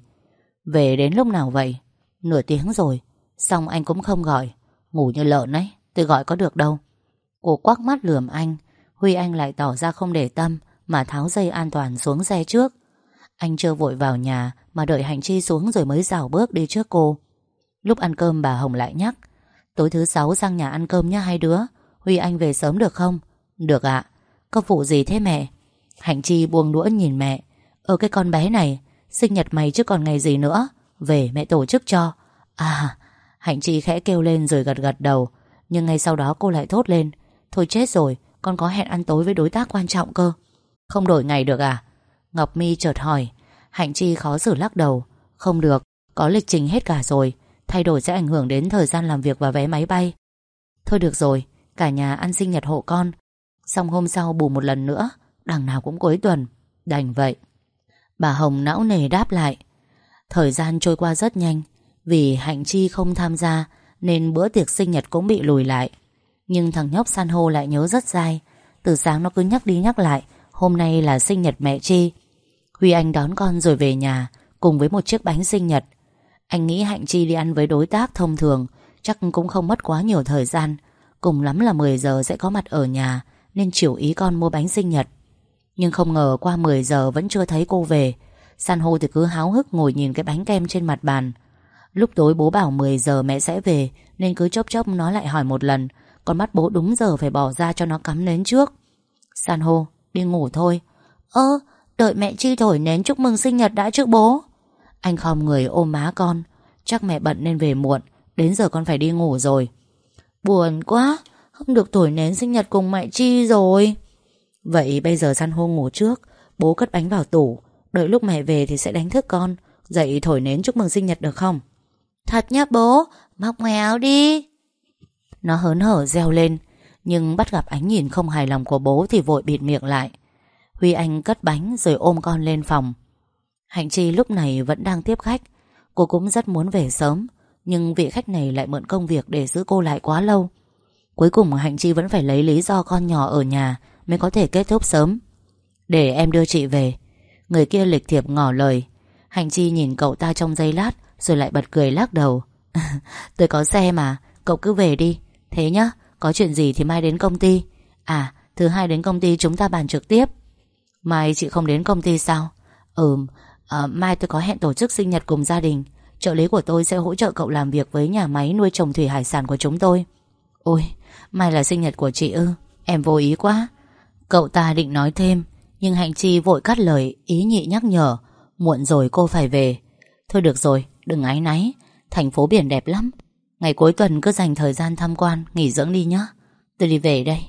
Về đến lúc nào vậy? Nửa tiếng rồi, Xong anh cũng không gọi. Ngủ như lợn ấy, Tôi gọi có được đâu. Cô quắc mắt lườm anh. Huy Anh lại tỏ ra không để tâm, Mà tháo dây an toàn xuống xe trước. Anh chưa vội vào nhà, Mà đợi hành chi xuống rồi mới rào bước đi trước cô. Lúc ăn cơm bà Hồng lại nhắc, Tối thứ sáu sang nhà ăn cơm nhá hai đứa. Huy Anh về sớm được không? Được ạ. Có vụ gì thế mẹ? Hành chi buông đũa nhìn mẹ. Ở cái con bé này, Sinh nhật mày chứ còn ngày gì nữa. Về mẹ tổ chức cho. À Hạnh Chi khẽ kêu lên rồi gật gật đầu. Nhưng ngay sau đó cô lại thốt lên. Thôi chết rồi con có hẹn ăn tối với đối tác quan trọng cơ. Không đổi ngày được à? Ngọc Mi chợt hỏi. Hạnh Chi khó xử lắc đầu. Không được, có lịch trình hết cả rồi. Thay đổi sẽ ảnh hưởng đến thời gian làm việc và vé máy bay. Thôi được rồi Cả nhà ăn sinh nhật hộ con. Xong hôm sau bù một lần nữa Đằng nào cũng cuối tuần. Đành vậy. Bà Hồng não nề đáp lại. Thời gian trôi qua rất nhanh. Vì Hạnh Chi không tham gia, Nên bữa tiệc sinh nhật cũng bị lùi lại. Nhưng thằng nhóc san hô lại nhớ rất dai. Từ sáng nó cứ nhắc đi nhắc lại, Hôm nay là sinh nhật mẹ Chi. Huy Anh đón con rồi về nhà, Cùng với một chiếc bánh sinh nhật. Anh nghĩ Hạnh Chi đi ăn với đối tác thông thường, Chắc cũng không mất quá nhiều thời gian. Cùng lắm là 10 giờ sẽ có mặt ở nhà, Nên chiều ý con mua bánh sinh nhật. Nhưng không ngờ qua 10 giờ vẫn chưa thấy cô về. San hô thì cứ háo hức ngồi nhìn cái bánh kem trên mặt bàn. Lúc tối bố bảo 10 giờ mẹ sẽ về, Nên cứ chốc chốc nó lại hỏi một lần. Còn bắt bố đúng giờ phải bỏ ra cho nó cắm nến trước. San hô, đi ngủ thôi. Ơ, đợi mẹ Chi thổi nến chúc mừng sinh nhật đã trước bố? Anh không người ôm má con. Chắc mẹ bận nên về muộn, Đến giờ con phải đi ngủ rồi. Buồn quá, Không được thổi nến sinh nhật cùng mẹ Chi rồi. Vậy bây giờ san hô ngủ trước, Bố cất bánh vào tủ. Đợi lúc mẹ về thì sẽ đánh thức con. Dậy thổi nến chúc mừng sinh nhật được không? Thật nhá bố, Móc ngoài áo đi. Nó hớn hở reo lên, Nhưng bắt gặp ánh nhìn không hài lòng của bố Thì vội bịt miệng lại. Huy Anh cất bánh rồi ôm con lên phòng. Hạnh Chi lúc này vẫn đang tiếp khách. Cô cũng rất muốn về sớm, Nhưng vị khách này lại mượn công việc Để giữ cô lại quá lâu. Cuối cùng Hạnh Chi vẫn phải lấy lý do con nhỏ ở nhà Mới có thể kết thúc sớm. Để em đưa chị về. Người kia lịch thiệp ngỏ lời. Hành Chi nhìn cậu ta trong giây lát rồi lại bật cười lắc đầu. [LAUGHS] Tôi có xe mà Cậu cứ về đi. Thế nhá Có chuyện gì thì mai đến công ty. À thứ hai đến công ty chúng ta bàn trực tiếp. Mai chị không đến công ty sao? Ừm à, Mai tôi có hẹn tổ chức sinh nhật cùng gia đình. Trợ lý của tôi sẽ hỗ trợ cậu làm việc với nhà máy nuôi trồng thủy hải sản của chúng tôi. Ôi Mai là sinh nhật của chị ư? Em vô ý quá. Cậu ta định nói thêm Nhưng Hạnh Chi vội cắt lời Ý nhị nhắc nhở. Muộn rồi cô phải về. Thôi được rồi đừng áy náy, Thành phố biển đẹp lắm. Ngày cuối tuần cứ dành thời gian tham quan, Nghỉ dưỡng đi nhé Tôi đi về đây.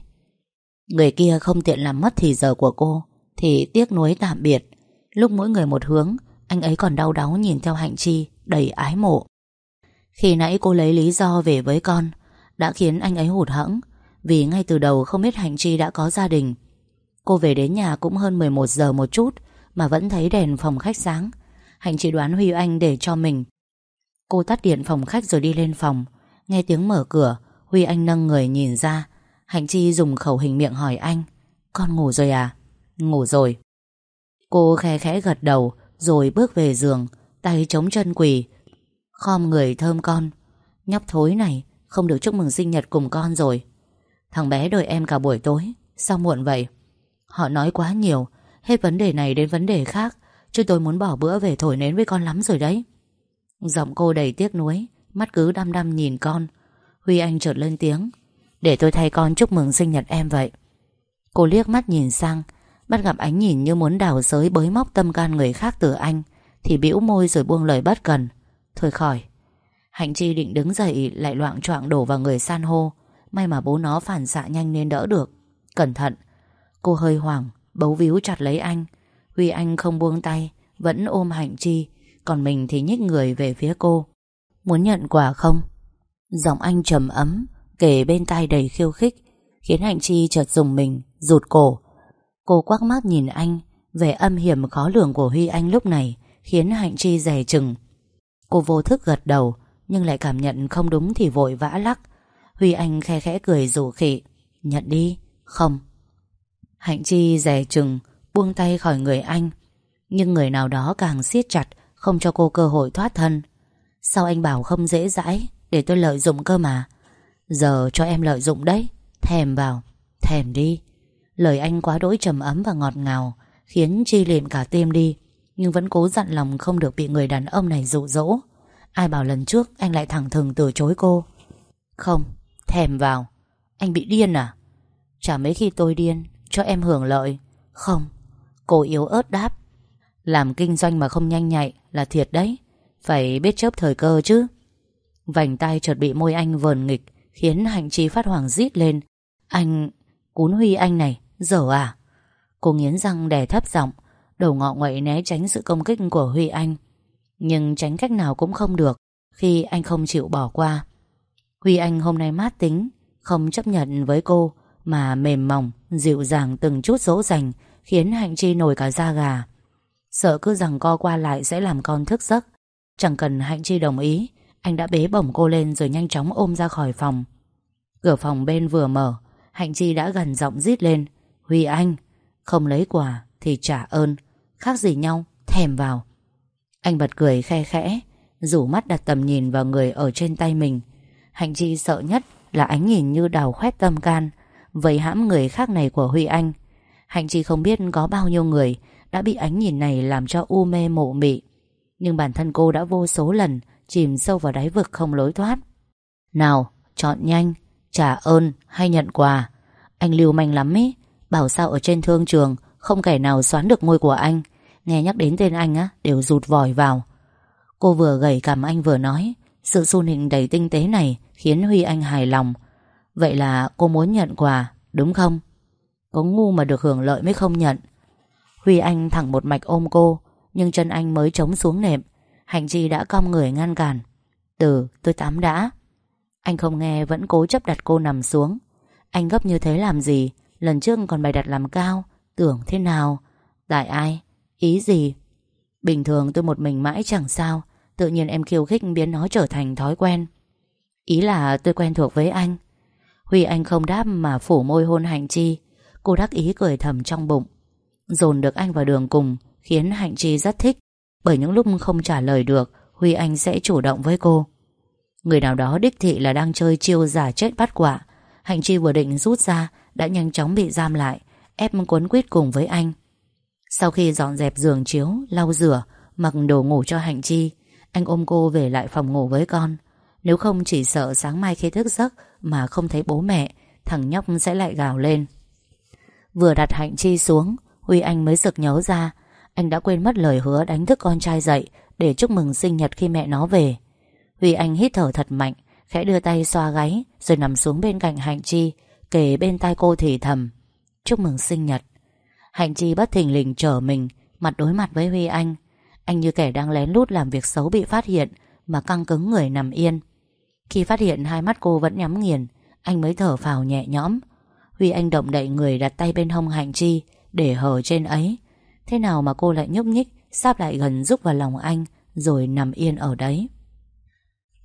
Người kia không tiện làm mất thì giờ của cô, Thì tiếc nuối tạm biệt. Lúc mỗi người một hướng, Anh ấy còn đau đáu nhìn theo Hạnh Chi, Đầy ái mộ. Khi nãy cô lấy lý do về với con, Đã khiến anh ấy hụt hẫng, Vì ngay từ đầu không biết Hạnh Chi đã có gia đình. Cô về đến nhà cũng hơn 11 giờ một chút, Mà vẫn thấy đèn phòng khách sáng. Hạnh chỉ đoán Huy Anh để cho mình. Cô tắt điện phòng khách rồi đi lên phòng. Nghe tiếng mở cửa, Huy Anh nâng người nhìn ra. Hạnh Chi dùng khẩu hình miệng hỏi anh, Con ngủ rồi à? Ngủ rồi. Cô khe khẽ gật đầu, Rồi bước về giường, Tay chống chân quỳ. Khom người thơm con. Nhóc thối này, Không được chúc mừng sinh nhật cùng con rồi. Thằng bé đợi em cả buổi tối, Sao muộn vậy? Họ nói quá nhiều, Hết vấn đề này đến vấn đề khác, Chứ tôi muốn bỏ bữa về thổi nến với con lắm rồi đấy. Giọng cô đầy tiếc nuối, Mắt cứ đăm đăm nhìn con. Huy Anh chợt lên tiếng. Để tôi thay con chúc mừng sinh nhật em vậy. Cô liếc mắt nhìn sang, Bắt gặp ánh nhìn như muốn đào sới bới móc tâm can người khác từ anh, Thì bĩu môi rồi buông lời bất cần. Thôi khỏi. Hạnh Chi định đứng dậy lại loạn choạng đổ vào người san hô. May mà bố nó phản xạ nhanh nên đỡ được. Cẩn thận. Cô hơi hoảng, Bấu víu chặt lấy anh. Huy Anh không buông tay, Vẫn ôm Hạnh Chi còn mình thì nhích người về phía cô. Muốn nhận quà không? Giọng anh trầm ấm Kể bên tai đầy khiêu khích, Khiến Hạnh Chi chợt dùng mình, Rụt cổ. Cô quắc mắt nhìn anh, Vẻ âm hiểm khó lường của Huy Anh lúc này Khiến Hạnh Chi rè chừng. Cô vô thức gật đầu, Nhưng lại cảm nhận không đúng thì vội vã lắc. Huy Anh khe khẽ cười rủ khị, Nhận đi, Không. Hạnh Chi rè chừng, Buông tay khỏi người anh, Nhưng người nào đó càng siết chặt không cho cô cơ hội thoát thân. Sao anh bảo không dễ dãi Để tôi lợi dụng cơ mà? Giờ cho em lợi dụng đấy Thèm vào, thèm đi. Lời anh quá đỗi trầm ấm và ngọt ngào Khiến Chi liền cả tim đi Nhưng vẫn cố dặn lòng không được bị người đàn ông này dụ dỗ. Ai bảo lần trước anh lại thẳng thừng từ chối cô? Không, thèm vào. Anh bị điên à? Chả mấy khi tôi điên cho em hưởng lợi. Không Cô yếu ớt đáp. Làm kinh doanh mà không nhanh nhạy là thiệt đấy. Phải biết chớp thời cơ chứ. Vành tay chợt bị môi anh vờn nghịch Khiến hạnh trí phát hoàng rít lên. Anh... Cún Huy anh này Dở à? Cô nghiến răng đè thấp giọng Đầu ngọ nguậy né tránh sự công kích của Huy anh. Nhưng tránh cách nào cũng không được Khi anh không chịu bỏ qua. Huy anh hôm nay mát tính Không chấp nhận với cô Mà mềm mỏng, dịu dàng từng chút dỗ dành Khiến Hạnh Chi nổi cả da gà. Sợ cứ rằng co qua lại sẽ làm con thức giấc. Chẳng cần Hạnh Chi đồng ý, Anh đã bế bổng cô lên rồi nhanh chóng ôm ra khỏi phòng. Cửa phòng bên vừa mở, Hạnh Chi đã gần giọng rít lên, Huy Anh, Không lấy quà thì trả ơn, Khác gì nhau, thèm vào. Anh bật cười khe khẽ, Rủ mắt đặt tầm nhìn vào người ở trên tay mình. Hạnh Chi sợ nhất là ánh nhìn như đào khoét tâm can Vậy hãm người khác này của Huy Anh. Hạnh Chi không biết có bao nhiêu người đã bị ánh nhìn này làm cho u mê mộ mị. Nhưng bản thân cô đã vô số lần Chìm sâu vào đáy vực không lối thoát. Nào, chọn nhanh, Trả ơn hay nhận quà. Anh lưu manh lắm ý, Bảo sao ở trên thương trường Không kẻ nào xoán được ngôi của anh. Nghe nhắc đến tên anh á, Đều rụt vòi vào. Cô vừa gầy cằm anh vừa nói, Sự xun hình đầy tinh tế này Khiến Huy Anh hài lòng. Vậy là cô muốn nhận quà, Đúng không? Có ngu mà được hưởng lợi mới không nhận. Huy Anh thẳng một mạch ôm cô, Nhưng chân anh mới trống xuống nệm. Hành chi đã cong người ngăn cản. Từ, tôi tắm đã. Anh không nghe, vẫn cố chấp đặt cô nằm xuống. Anh gấp như thế làm gì? Lần trước còn bày đặt làm cao, Tưởng thế nào? Tại ai? Ý gì? Bình thường tôi một mình mãi chẳng sao, Tự nhiên em khiêu khích biến nó trở thành thói quen. Ý là tôi quen thuộc với anh. Huy Anh không đáp mà phủ môi hôn Hạnh Chi. Cô đắc ý cười thầm trong bụng. Dồn được anh vào đường cùng, Khiến Hạnh Chi rất thích. Bởi những lúc không trả lời được, Huy Anh sẽ chủ động với cô. Người nào đó đích thị là đang chơi chiêu giả chết bắt quả Hạnh Chi vừa định rút ra, Đã nhanh chóng bị giam lại, Ép cuốn quýt cùng với anh. Sau khi dọn dẹp giường chiếu, Lau rửa, Mặc đồ ngủ cho Hạnh Chi, Anh ôm cô về lại phòng ngủ với con. Nếu không chỉ sợ sáng mai khi thức giấc Mà không thấy bố mẹ, Thằng nhóc sẽ lại gào lên. Vừa đặt Hạnh Chi xuống Huy Anh mới sực nhớ ra, Anh đã quên mất lời hứa đánh thức con trai dậy Để chúc mừng sinh nhật khi mẹ nó về. Huy Anh hít thở thật mạnh, Khẽ đưa tay xoa gáy, Rồi nằm xuống bên cạnh Hạnh Chi Kể bên tai cô thì thầm, Chúc mừng sinh nhật. Hạnh Chi bất thình lình trở mình, Mặt đối mặt với Huy Anh. Anh như kẻ đang lén lút làm việc xấu bị phát hiện Mà căng cứng người nằm yên. Khi phát hiện hai mắt cô vẫn nhắm nghiền, Anh mới thở phào nhẹ nhõm. Huy Anh động đậy người đặt tay bên hông Hạnh Chi để hở trên ấy. Thế nào mà cô lại nhúc nhích Sáp lại gần rúc vào lòng anh, Rồi nằm yên ở đấy.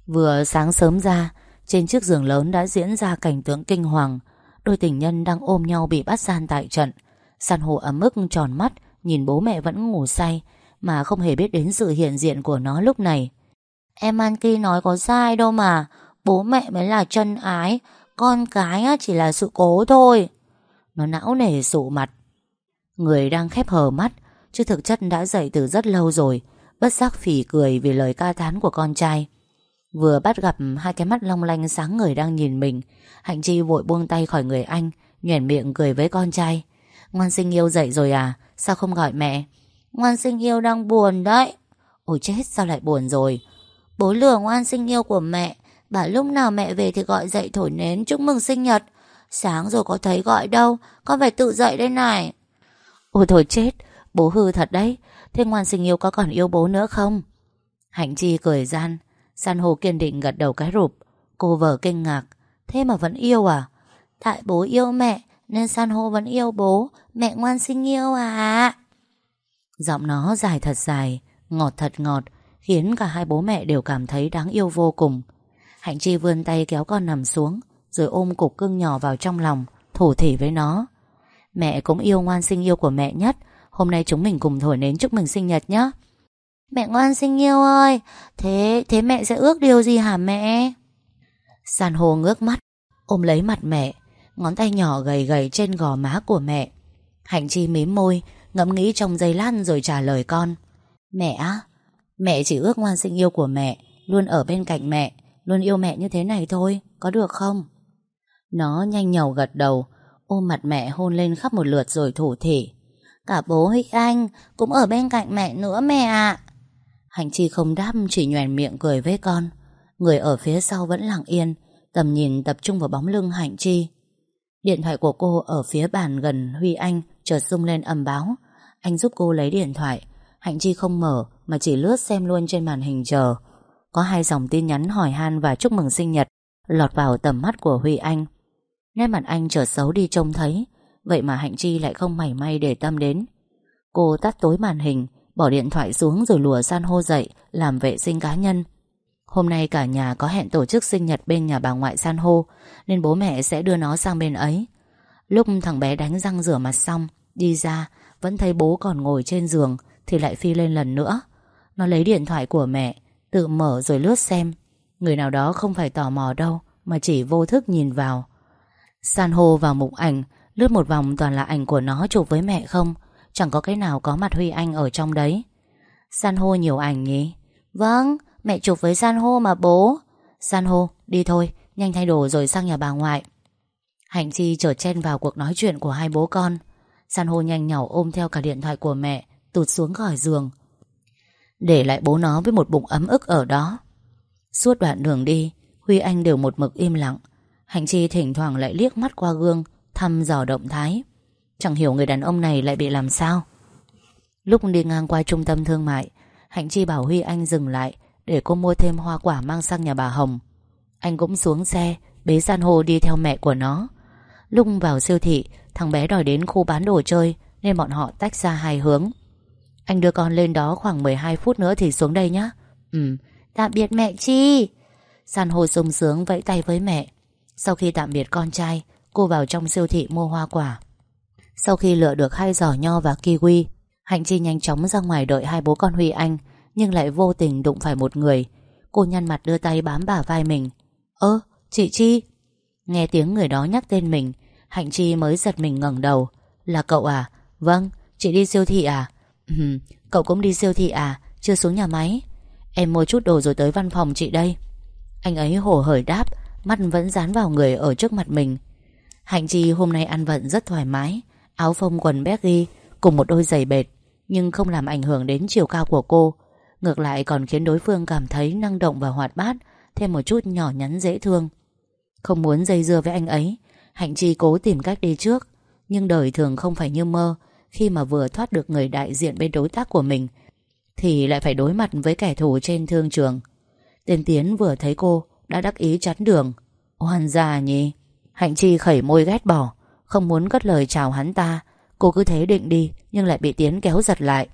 Vừa sáng sớm ra, Trên chiếc giường lớn đã diễn ra cảnh tượng kinh hoàng. Đôi tình nhân đang ôm nhau bị bắt gian tại trận. San hô ấm ức tròn mắt, Nhìn bố mẹ vẫn ngủ say, Mà không hề biết đến sự hiện diện của nó lúc này. Em An Ki nói có sai đâu mà, Bố mẹ mới là chân ái, Con cái chỉ là sự cố thôi. Nó não nề sụ mặt Người đang khép hờ mắt, Chứ thực chất đã dậy từ rất lâu rồi, Bất giác phỉ cười vì lời ca thán của con trai. Vừa bắt gặp hai cái mắt long lanh sáng người đang nhìn mình, Hạnh Chi vội buông tay khỏi người anh, Nhoẻn miệng cười với con trai. Ngoan sinh yêu dậy rồi à? Sao không gọi mẹ? Ngoan sinh yêu đang buồn đấy. Ôi chết, sao lại buồn rồi? Bố lừa ngoan sinh yêu của mẹ. Bảo lúc nào mẹ về thì gọi dậy thổi nến chúc mừng sinh nhật. Sáng rồi có thấy gọi đâu, Con phải tự dậy đây này. Ôi thôi chết, Bố hư thật đấy. Thế ngoan sinh yêu có còn yêu bố nữa không? Hạnh Chi cười gian. San Hồ kiên định gật đầu cái rụp. Cô vợ kinh ngạc. Thế mà vẫn yêu à? Tại bố yêu mẹ, Nên san hô vẫn yêu bố. Mẹ ngoan sinh yêu à? Giọng nó dài thật dài, Ngọt thật ngọt, Khiến cả hai bố mẹ đều cảm thấy đáng yêu vô cùng. Hạnh Chi vươn tay kéo con nằm xuống, Rồi ôm cục cưng nhỏ vào trong lòng Thủ thỉ với nó. Mẹ cũng yêu ngoan sinh yêu của mẹ nhất. Hôm nay chúng mình cùng thổi nến chúc mừng sinh nhật nhé Mẹ ngoan sinh yêu ơi. Thế thế mẹ sẽ ước điều gì hả mẹ? San hô ngước mắt, Ôm lấy mặt mẹ. Ngón tay nhỏ gầy gầy trên gò má của mẹ. Hạnh chi mím môi, Ngẫm nghĩ trong giây lát rồi trả lời con. Mẹ á, Mẹ chỉ ước ngoan sinh yêu của mẹ, Luôn ở bên cạnh mẹ, Luôn yêu mẹ như thế này thôi, Có được không? Nó nhanh nhầu gật đầu Ôm mặt mẹ hôn lên khắp một lượt rồi thủ thỉ. Cả bố Hích Anh Cũng ở bên cạnh mẹ nữa mẹ ạ. Hạnh Chi không đáp, chỉ nhoèn miệng cười với con. Người ở phía sau vẫn lặng yên, Tầm nhìn tập trung vào bóng lưng Hạnh Chi. Điện thoại của cô ở phía bàn gần Huy Anh chợt rung lên ầm báo. Anh giúp cô lấy điện thoại. Hạnh Chi không mở mà chỉ lướt xem luôn trên màn hình chờ. Có hai dòng tin nhắn hỏi han và chúc mừng sinh nhật Lọt vào tầm mắt của Huy Anh. Nét mặt anh trở xấu đi trông thấy. Vậy mà Hạnh Chi lại không mảy may để tâm đến. Cô tắt tối màn hình, Bỏ điện thoại xuống rồi lùa san hô dậy, Làm vệ sinh cá nhân. Hôm nay cả nhà có hẹn tổ chức sinh nhật bên nhà bà ngoại san hô, Nên bố mẹ sẽ đưa nó sang bên ấy. Lúc thằng bé đánh răng rửa mặt xong, Đi ra, Vẫn thấy bố còn ngồi trên giường, Thì lại phi lên lần nữa. Nó lấy điện thoại của mẹ, Tự mở rồi lướt xem. Người nào đó không phải tò mò đâu, Mà chỉ vô thức nhìn vào. San hô vào mục ảnh, Lướt một vòng toàn là ảnh của nó chụp với mẹ không? Chẳng có cái nào có mặt Huy Anh ở trong đấy. San hô nhiều ảnh nhỉ? Vâng Mẹ chụp với san hô mà bố. San hô, đi thôi, Nhanh thay đồ rồi sang nhà bà ngoại. Hạnh Chi trở chen vào cuộc nói chuyện của hai bố con. San hô nhanh nhỏ ôm theo cả điện thoại của mẹ, Tụt xuống khỏi giường. Để lại bố nó với một bụng ấm ức ở đó. Suốt đoạn đường đi, Huy Anh đều một mực im lặng. Hạnh Chi thỉnh thoảng lại liếc mắt qua gương, Thăm dò động thái. Chẳng hiểu người đàn ông này lại bị làm sao. Lúc đi ngang qua trung tâm thương mại Hạnh Chi bảo Huy Anh dừng lại Để cô mua thêm hoa quả mang sang nhà bà Hồng. Anh cũng xuống xe, Bế san hô đi theo mẹ của nó. Lúc vào siêu thị, Thằng bé đòi đến khu bán đồ chơi Nên bọn họ tách ra hai hướng. Anh đưa con lên đó khoảng 12 phút nữa Thì xuống đây nhé Ừ Tạm biệt mẹ Chi. San hô sung sướng vẫy tay với mẹ. Sau khi tạm biệt con trai Cô vào trong siêu thị mua hoa quả. Sau khi lựa được hai giỏ nho và kiwi Hạnh Chi nhanh chóng ra ngoài đợi hai bố con Huy Anh Nhưng lại vô tình đụng phải một người. Cô nhăn mặt đưa tay bám bả vai mình. Ơ chị Chi? Nghe tiếng người đó nhắc tên mình Hạnh Chi mới giật mình ngẩng đầu. Là cậu à? Vâng chị đi siêu thị à? Ừ, Cậu cũng đi siêu thị à? Chưa xuống nhà máy? Em mua chút đồ rồi tới văn phòng chị đây. Anh ấy hổ hởi đáp. Mắt vẫn dán vào người ở trước mặt mình. Hạnh Chi hôm nay ăn vận rất thoải mái, Áo phông quần baggy Cùng một đôi giày bệt, Nhưng không làm ảnh hưởng đến chiều cao của cô. Ngược lại còn khiến đối phương cảm thấy năng động và hoạt bát, Thêm một chút nhỏ nhắn dễ thương. Không muốn dây dưa với anh ấy, Hạnh Chi cố tìm cách đi trước, Nhưng đời thường không phải như mơ, Khi mà vừa thoát được người đại diện bên đối tác của mình, Thì lại phải đối mặt với kẻ thù trên thương trường. Tên Tiến vừa thấy cô đã đắc ý chắn đường. Oan già nhỉ. Hạnh Chi khẩy môi ghét bỏ Không muốn cất lời chào hắn ta. Cô cứ thế định đi Nhưng lại bị Tiến kéo giật lại.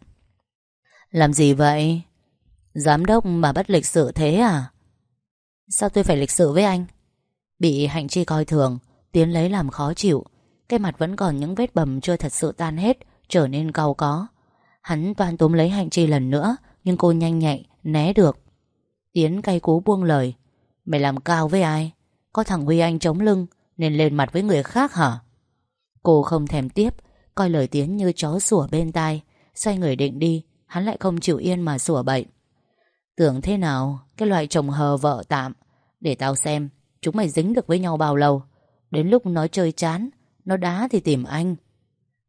Làm gì vậy? Giám đốc mà bất lịch sự thế à? Sao tôi phải lịch sự với anh? Bị Hạnh Chi coi thường Tiến lấy làm khó chịu. Cái mặt vẫn còn những vết bầm chưa thật sự tan hết Trở nên cau có. Hắn toàn túm lấy Hạnh Chi lần nữa Nhưng cô nhanh nhạy, né được. Tiến cay cú buông lời Mày làm cao với ai? Có thằng Huy Anh chống lưng, Nên lên mặt với người khác hả? Cô không thèm tiếp, Coi lời Tiến như chó sủa bên tai. Xoay người định đi, Hắn lại không chịu yên mà sủa bậy Tưởng thế nào? Cái loại chồng hờ vợ tạm. Để tao xem, Chúng mày dính được với nhau bao lâu? Đến lúc nó chơi chán, Nó đá thì tìm anh.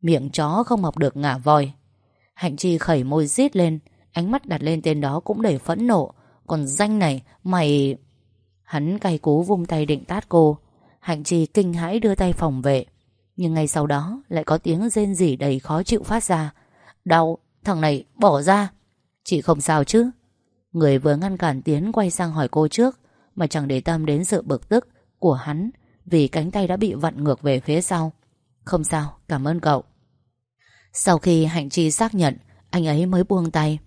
Miệng chó không mọc được ngả voi. Hạnh Chi khẩy môi rít lên, Ánh mắt đặt lên tên đó cũng đầy phẫn nộ. Còn danh này, mày Hắn cay cú vung tay định tát cô. Hạnh trì kinh hãi đưa tay phòng vệ. Nhưng ngay sau đó lại có tiếng rên rỉ đầy khó chịu phát ra. Đau, thằng này bỏ ra. Chị không sao chứ? Người vừa ngăn cản Tiến quay sang hỏi cô trước Mà chẳng để tâm đến sự bực tức Của hắn Vì cánh tay đã bị vặn ngược về phía sau. Không sao, cảm ơn cậu. Sau khi Hạnh Chi xác nhận Anh ấy mới buông tay.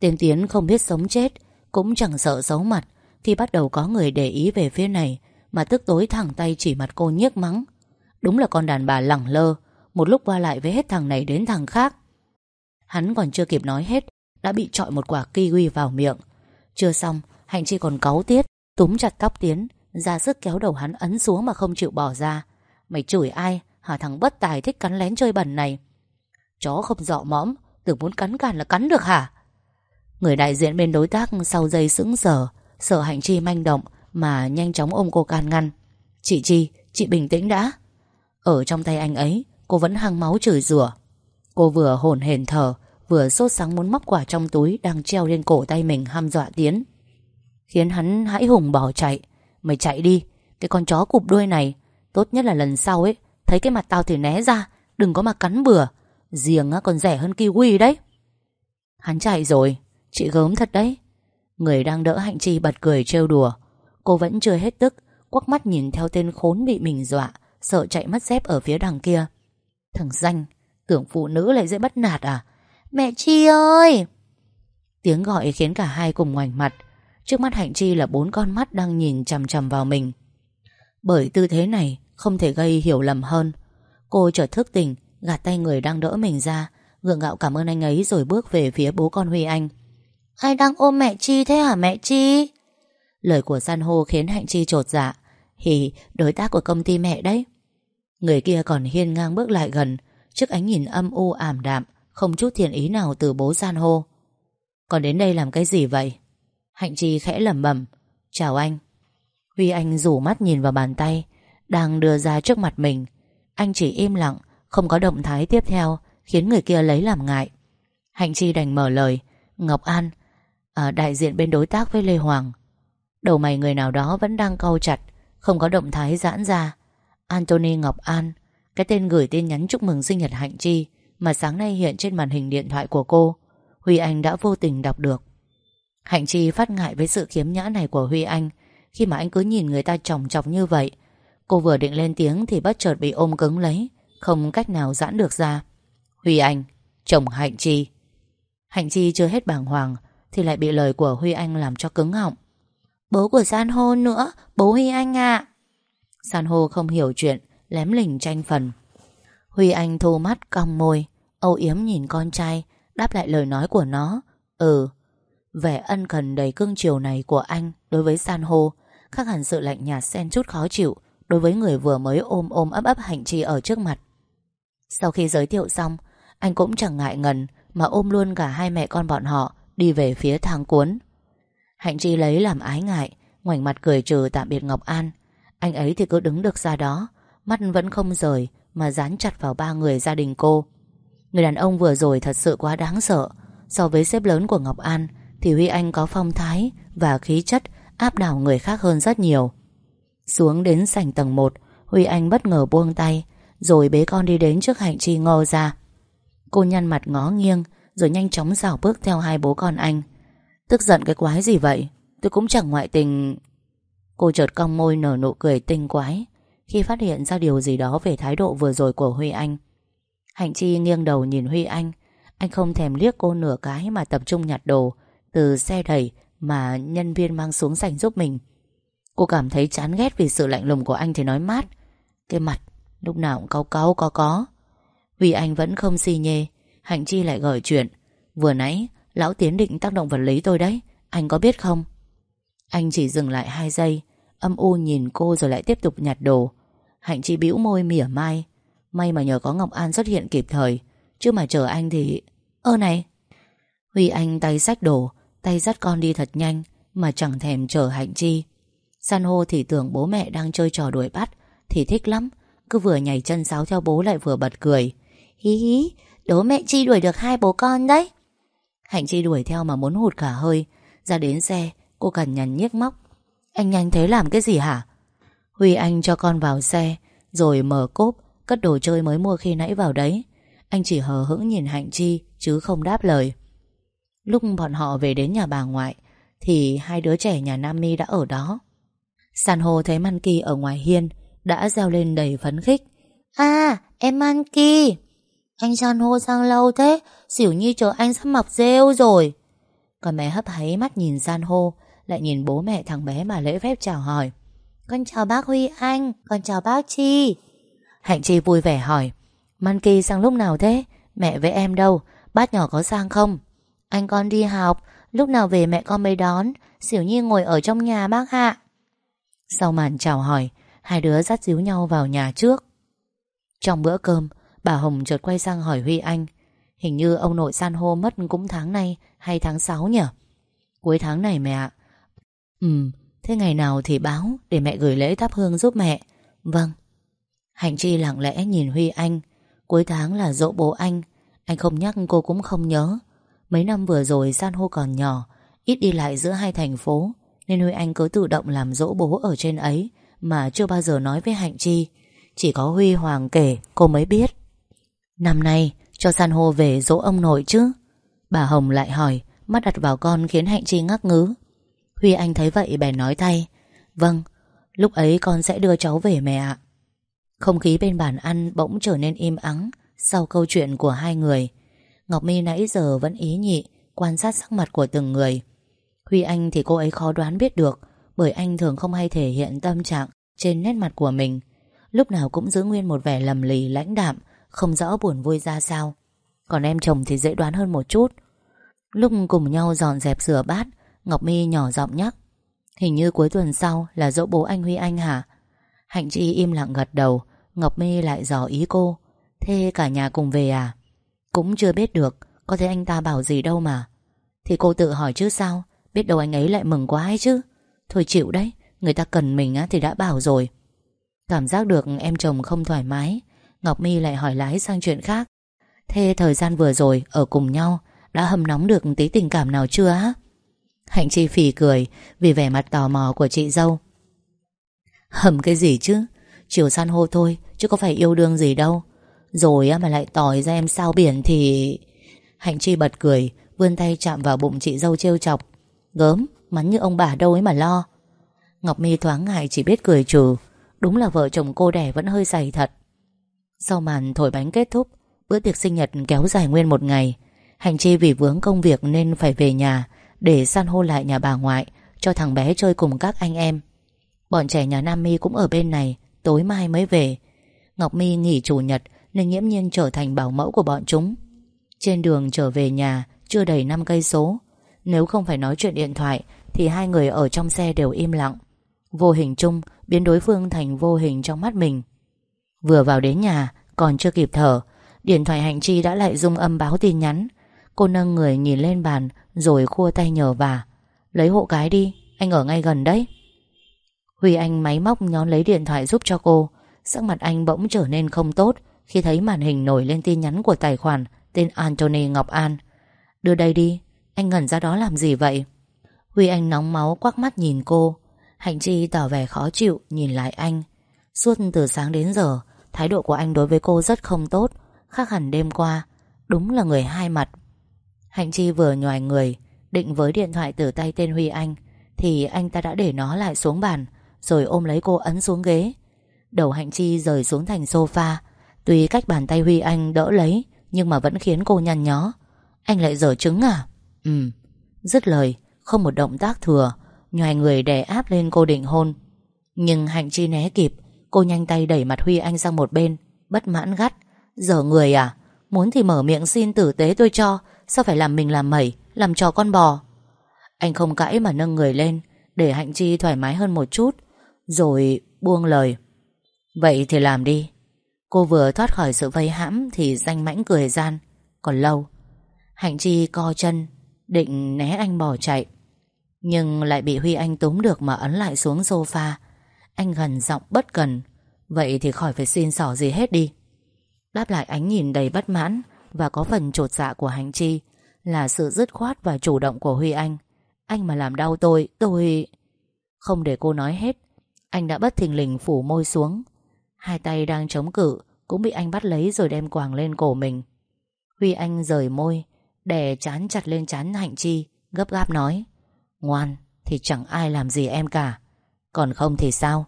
Tên Tiến không biết sống chết Cũng chẳng sợ xấu mặt. Khi bắt đầu có người để ý về phía này, Mà tức tối thẳng tay chỉ mặt cô nhiếc mắng. Đúng là con đàn bà lẳng lơ, Một lúc qua lại với hết thằng này đến thằng khác. Hắn còn chưa kịp nói hết, Đã bị trọi một quả kiwi vào miệng. Chưa xong Hạnh Chi còn cáu tiết, Túm chặt tóc Tiến, Ra sức kéo đầu hắn ấn xuống mà không chịu bỏ ra. Mày chửi ai? Hả thằng bất tài thích cắn lén chơi bẩn này. Chó không dọ mõm, Tưởng muốn cắn càn là cắn được hả? Người đại diện bên đối tác sau giây sững sờ Sợ Hạnh Chi manh động Mà nhanh chóng ôm cô can ngăn. Chị Chi, chị bình tĩnh đã. Ở trong tay anh ấy Cô vẫn hăng máu chửi rủa. Cô vừa hồn hển thở Vừa sốt sáng muốn móc quả trong túi Đang treo lên cổ tay mình hăm dọa Tiến. Khiến hắn hãi hùng bỏ chạy. Mày chạy đi Cái con chó cụp đuôi này Tốt nhất là lần sau ấy Thấy cái mặt tao thì né ra Đừng có mà cắn bừa. Riêng còn rẻ hơn kiwi đấy. Hắn chạy rồi Chị gớm thật đấy. Người đang đỡ Hạnh Chi bật cười trêu đùa. Cô vẫn chưa hết tức, Quắc mắt nhìn theo tên khốn bị mình dọa, Sợ chạy mất dép ở phía đằng kia. Thằng danh, Tưởng phụ nữ lại dễ bắt nạt à? Mẹ Chi ơi! Tiếng gọi khiến cả hai cùng ngoảnh mặt. Trước mắt Hạnh Chi là bốn con mắt đang nhìn chằm chằm vào mình. Bởi tư thế này, Không thể gây hiểu lầm hơn. Cô chợt thức tỉnh, Gạt tay người đang đỡ mình ra, Gượng gạo cảm ơn anh ấy rồi bước về phía bố con Huy Anh. Ai đang ôm mẹ Chi thế hả mẹ Chi? Lời của san hô khiến Hạnh Chi trột dạ. Hì, đối tác của công ty mẹ đấy. Người kia còn hiên ngang bước lại gần, Trước ánh nhìn âm u ảm đạm, Không chút thiện ý nào từ bố san hô. Còn đến đây làm cái gì vậy? Hạnh Chi khẽ lẩm bẩm. Chào anh. Huy Anh rủ mắt nhìn vào bàn tay, Đang đưa ra trước mặt mình. Anh chỉ im lặng, Không có động thái tiếp theo, Khiến người kia lấy làm ngại. Hạnh Chi đành mở lời. Ngọc An à, Đại diện bên đối tác với Lê Hoàng. Đầu mày người nào đó vẫn đang cau chặt Không có động thái giãn ra. Anthony Ngọc An Cái tên gửi tin nhắn chúc mừng sinh nhật Hạnh Chi Mà sáng nay hiện trên màn hình điện thoại của cô Huy Anh đã vô tình đọc được. Hạnh Chi phát ngại với sự khiếm nhã này của Huy Anh. Khi mà anh cứ nhìn người ta chòng chọc như vậy Cô vừa định lên tiếng Thì bất chợt bị ôm cứng lấy Không cách nào giãn được ra. Huy Anh, chồng Hạnh Chi. Hạnh Chi chưa hết bàng hoàng thì lại bị lời của Huy Anh làm cho cứng họng. Bố của San hô nữa, Bố Huy Anh ạ. San hô không hiểu chuyện, Lém lỉnh tranh phần. Huy Anh thu mắt cong môi, Âu yếm nhìn con trai, Đáp lại lời nói của nó. Ừ Vẻ ân cần đầy cương chiều này của anh Đối với San hô, Khác hẳn sự lạnh nhạt xen chút khó chịu Đối với người vừa mới ôm ôm ấp ấp hạnh chi ở trước mặt. Sau khi giới thiệu xong, Anh cũng chẳng ngại ngần Mà ôm luôn cả hai mẹ con bọn họ Đi về phía thang cuốn. Hạnh Chi lấy làm ái ngại, Ngoảnh mặt cười trừ tạm biệt Ngọc An. Anh ấy thì cứ đứng được ra đó, Mắt vẫn không rời Mà dán chặt vào ba người gia đình cô. Người đàn ông vừa rồi thật sự quá đáng sợ. So với sếp lớn của Ngọc An, Thì Huy Anh có phong thái Và khí chất áp đảo người khác hơn rất nhiều. Xuống đến sảnh tầng 1 Huy Anh bất ngờ buông tay, Rồi bế con đi đến trước Hạnh Chi ngô ra. Cô nhăn mặt ngó nghiêng rồi nhanh chóng rảo bước theo hai bố con anh. Tức giận cái quái gì vậy? Tôi cũng chẳng ngoại tình. Cô chợt cong môi nở nụ cười tinh quái, Khi phát hiện ra điều gì đó Về thái độ vừa rồi của Huy Anh. Hạnh Chi nghiêng đầu nhìn Huy Anh. Anh không thèm liếc cô nửa cái Mà tập trung nhặt đồ, Từ xe đẩy mà nhân viên mang xuống sành giúp mình. Cô cảm thấy chán ghét Vì sự lạnh lùng của anh thì nói mát. Cái mặt, lúc nào cũng cáu cáu, có có. Huy Anh vẫn không si nhê Hạnh Chi lại gợi chuyện. Vừa nãy, Lão Tiến định tác động vật lý tôi đấy, Anh có biết không? Anh chỉ dừng lại hai giây, Âm u nhìn cô rồi lại tiếp tục nhặt đồ. Hạnh Chi bĩu môi mỉa mai. May mà nhờ có Ngọc An xuất hiện kịp thời, Chứ mà chờ anh thì Ơ này! Huy Anh tay sách đồ, Tay dắt con đi thật nhanh, Mà chẳng thèm chờ Hạnh Chi. San hô thì tưởng bố mẹ đang chơi trò đuổi bắt, Thì thích lắm. Cứ vừa nhảy chân sáo theo bố lại vừa bật cười. Hí hí Đố mẹ Chi đuổi được hai bố con đấy. Hạnh Chi đuổi theo mà muốn hụt cả hơi. Ra đến xe Cô cằn nhằn nhiếc móc. Anh nhanh thế làm cái gì hả? Huy Anh cho con vào xe Rồi mở cốp Cất đồ chơi mới mua khi nãy vào đấy. Anh chỉ hờ hững nhìn Hạnh Chi Chứ không đáp lời. Lúc bọn họ về đến nhà bà ngoại Thì hai đứa trẻ nhà Nam Mi đã ở đó. San hô thấy Man Ki ở ngoài hiên Đã reo lên đầy phấn khích. À em Man Ki anh San hô sang lâu thế, Xỉu như chờ anh sắp mọc rêu rồi. Con mẹ hấp háy mắt nhìn san hô, Lại nhìn bố mẹ thằng bé mà lễ phép chào hỏi. Con chào bác Huy Anh, Con chào bác Chi. Hạnh Chi vui vẻ hỏi Man Ki sang lúc nào thế? Mẹ với em đâu? Bác nhỏ có sang không? Anh con đi học, Lúc nào về mẹ con mới đón. Xỉu Nhi ngồi ở trong nhà bác hạ Sau màn chào hỏi, Hai đứa dắt díu nhau vào nhà trước. Trong bữa cơm Bà Hồng chợt quay sang hỏi Huy Anh, Hình như ông nội san hô mất cũng tháng này Hay tháng 6 nhỉ? Cuối tháng này mẹ ạ. Ừ Thế ngày nào thì báo Để mẹ gửi lễ thắp hương giúp mẹ. Vâng. Hạnh Chi lặng lẽ nhìn Huy Anh, Cuối tháng là dỗ bố anh Anh không nhắc cô cũng không nhớ. Mấy năm vừa rồi san hô còn nhỏ, Ít đi lại giữa hai thành phố, Nên Huy Anh cứ tự động làm dỗ bố ở trên ấy Mà chưa bao giờ nói với Hạnh Chi. Chỉ có Huy Hoàng kể, cô mới biết. Năm nay, cho san hô về dỗ ông nội chứ? Bà Hồng lại hỏi, Mắt đặt vào con khiến Hạnh Chi ngắc ngứ. Huy Anh thấy vậy, bèn nói thay Vâng Lúc ấy con sẽ đưa cháu về mẹ ạ. Không khí bên bàn ăn bỗng trở nên im ắng Sau câu chuyện của hai người. Ngọc My nãy giờ vẫn ý nhị, Quan sát sắc mặt của từng người. Huy Anh thì cô ấy khó đoán biết được, Bởi anh thường không hay thể hiện tâm trạng Trên nét mặt của mình. Lúc nào cũng giữ nguyên một vẻ lầm lì lãnh đạm không rõ buồn vui ra sao. Còn em chồng thì dễ đoán hơn một chút. Lúc cùng nhau dọn dẹp rửa bát, Ngọc My nhỏ giọng nhắc. Hình như cuối tuần sau là dỗ bố anh Huy Anh hả? Hạnh Chi im lặng gật đầu, Ngọc My lại dò ý cô. Thế cả nhà cùng về à? Cũng chưa biết được, Có thể anh ta bảo gì đâu mà. Thì cô tự hỏi chứ sao? Biết đâu anh ấy lại mừng quá ấy chứ. Thôi chịu đấy, Người ta cần mình á thì đã bảo rồi. Cảm giác được em chồng không thoải mái Ngọc My lại hỏi lái sang chuyện khác. Thế thời gian vừa rồi, Ở cùng nhau, Đã hâm nóng được tí tình cảm nào chưa á? Hạnh Chi phì cười Vì vẻ mặt tò mò của chị dâu. Hầm cái gì chứ? Chiều san hô thôi, Chứ có phải yêu đương gì đâu. Rồi mà lại tỏi ra em sao biển thì Hạnh Chi bật cười, Vươn tay chạm vào bụng chị dâu trêu chọc. Gớm, Mắn như ông bà đâu ấy mà lo. Ngọc My thoáng ngại chỉ biết cười trừ. Đúng là vợ chồng cô đẻ vẫn hơi dày thật. Sau màn thổi bánh kết thúc, Bữa tiệc sinh nhật kéo dài nguyên một ngày. Hành chi vì vướng công việc nên phải về nhà Để san hô lại nhà bà ngoại Cho thằng bé chơi cùng các anh em. Bọn trẻ nhà Nam My cũng ở bên này, Tối mai mới về. Ngọc My nghỉ chủ nhật Nên nghiễm nhiên trở thành bảo mẫu của bọn chúng. Trên đường trở về nhà, Chưa đầy 5 cây số. Nếu không phải nói chuyện điện thoại, Thì hai người ở trong xe đều im lặng. Vô hình chung, Biến đối phương thành vô hình trong mắt mình. Vừa vào đến nhà, Còn chưa kịp thở, Điện thoại hạnh chi đã lại rung âm báo tin nhắn. Cô nâng người nhìn lên bàn, Rồi khua tay nhờ vả. Lấy hộ cái đi, Anh ở ngay gần đấy. Huy Anh máy móc nhón lấy điện thoại giúp cho cô. Sắc mặt anh bỗng trở nên không tốt Khi thấy màn hình nổi lên tin nhắn của tài khoản Tên Anthony Ngọc An. Đưa đây đi, Anh ngẩn ra đó làm gì vậy? Huy Anh nóng máu quắc mắt nhìn cô. Hạnh Chi tỏ vẻ khó chịu nhìn lại anh. Suốt từ sáng đến giờ Thái độ của anh đối với cô rất không tốt, Khác hẳn đêm qua. Đúng là người hai mặt. Hạnh Chi vừa nhòi người, Định với điện thoại từ tay tên Huy Anh, Thì anh ta đã để nó lại xuống bàn, Rồi ôm lấy cô ấn xuống ghế. Đầu Hạnh Chi rời xuống thành sofa. Tuy cách bàn tay Huy Anh đỡ lấy, Nhưng mà vẫn khiến cô nhăn nhó. Anh lại dở trứng à? Ừ. Dứt lời, Không một động tác thừa, Nhòi người đè áp lên cô định hôn. Nhưng Hạnh Chi né kịp Cô nhanh tay đẩy mặt Huy Anh sang một bên, Bất mãn gắt. Giờ người à? Muốn thì mở miệng xin tử tế tôi cho. Sao phải làm mình làm mẩy, Làm trò con bò? Anh không cãi mà nâng người lên, Để Hạnh Chi thoải mái hơn một chút, Rồi buông lời. Vậy thì làm đi. Cô vừa thoát khỏi sự vây hãm Thì danh mãnh cười gian. Còn lâu? Hạnh Chi co chân, Định né anh bỏ chạy. Nhưng lại bị Huy Anh túm được Mà ấn lại xuống sofa. Anh gần giọng bất cần. Vậy thì khỏi phải xin xỏ gì hết đi. Đáp lại ánh nhìn đầy bất mãn Và có phần trột dạ của Hành Chi Là sự dứt khoát và chủ động của Huy Anh. Anh mà làm đau tôi Tôi... Không để cô nói hết, Anh đã bất thình lình phủ môi xuống. Hai tay đang chống cự Cũng bị anh bắt lấy rồi đem quàng lên cổ mình. Huy Anh rời môi, Đè chán chặt lên chán Hạnh Chi, Gấp gáp nói, Ngoan, thì chẳng ai làm gì em cả. Còn không thì sao?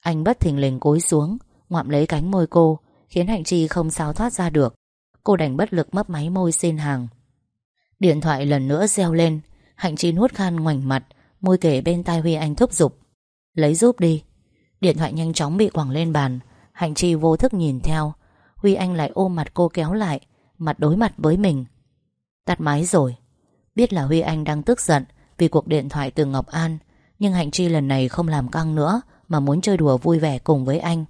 Anh bất thình lình cúi xuống, Ngoạm lấy cánh môi cô, Khiến Hạnh Chi không sao thoát ra được. Cô đành bất lực mấp máy môi xin hàng. Điện thoại lần nữa reo lên, Hạnh Chi nuốt khan ngoảnh mặt, Môi kể bên tai Huy Anh thúc giục. Lấy giúp đi. Điện thoại nhanh chóng bị quẳng lên bàn, Hạnh Chi vô thức nhìn theo. Huy Anh lại ôm mặt cô kéo lại, Mặt đối mặt với mình. Tắt máy rồi. Biết là Huy Anh đang tức giận Vì cuộc điện thoại từ Ngọc An nhưng Hạnh Chi lần này không làm căng nữa, Mà muốn chơi đùa vui vẻ cùng với anh.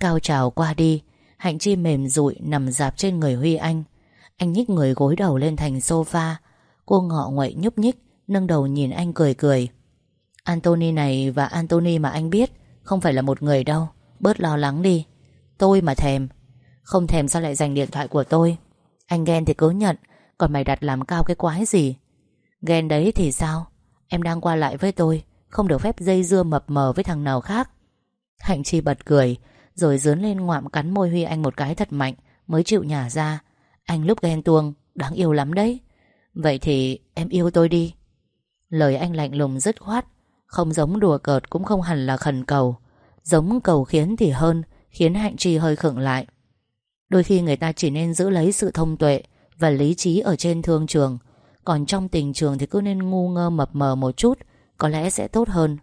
Cao trào qua đi, Hạnh Chi mềm rụi nằm dạp trên người Huy Anh. Anh nhích người gối đầu lên thành sofa, Cô ngọ nguậy nhúc nhích, Nâng đầu nhìn anh cười cười. Anthony này và Anthony mà anh biết, Không phải là một người đâu, Bớt lo lắng đi. Tôi mà thèm. Không thèm sao lại giành điện thoại của tôi? Anh ghen thì cứ nhận, Còn mày đặt làm cao cái quái gì? Ghen đấy thì sao? Em đang qua lại với tôi, Không được phép dây dưa mập mờ với thằng nào khác. Hạnh Chi bật cười, Rồi dướn lên ngoạm cắn môi Huy Anh một cái thật mạnh, Mới chịu nhả ra. Anh lúc ghen tuông, Đáng yêu lắm đấy. Vậy thì em yêu tôi đi. Lời anh lạnh lùng dứt khoát, Không giống đùa cợt cũng không hẳn là khẩn cầu. Giống cầu khiến thì hơn, Khiến Hạnh Chi hơi khựng lại. Đôi khi người ta chỉ nên giữ lấy sự thông tuệ Và lý trí ở trên thương trường còn trong tình trường thì cứ nên ngu ngơ mập mờ một chút, Có lẽ sẽ tốt hơn.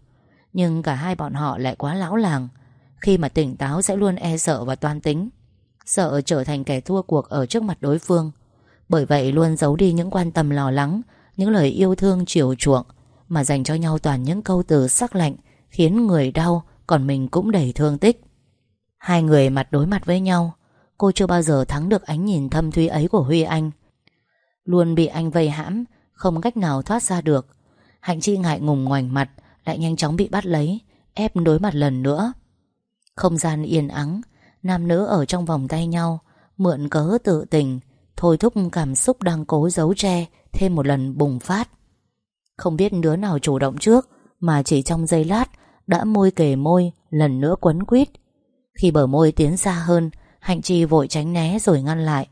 Nhưng cả hai bọn họ lại quá lão làng. Khi mà tỉnh táo sẽ luôn e sợ và toan tính. Sợ trở thành kẻ thua cuộc ở trước mặt đối phương. Bởi vậy luôn giấu đi những quan tâm lo lắng, Những lời yêu thương chiều chuộng, Mà dành cho nhau toàn những câu từ sắc lạnh, Khiến người đau, Còn mình cũng đầy thương tích. Hai người mặt đối mặt với nhau, Cô chưa bao giờ thắng được ánh nhìn thâm thúy ấy của Huy Anh. Luôn bị anh vây hãm, Không cách nào thoát ra được. Hạnh Chi ngại ngùng ngoảnh mặt, Lại nhanh chóng bị bắt lấy, Ép đối mặt lần nữa. Không gian yên ắng, Nam nữ ở trong vòng tay nhau, Mượn cớ tự tình, Thôi thúc cảm xúc đang cố giấu che, Thêm một lần bùng phát. Không biết đứa nào chủ động trước, Mà chỉ trong giây lát, Đã môi kề môi, Lần nữa quấn quýt. Khi bờ môi tiến xa hơn, Hạnh Chi vội tránh né rồi ngăn lại.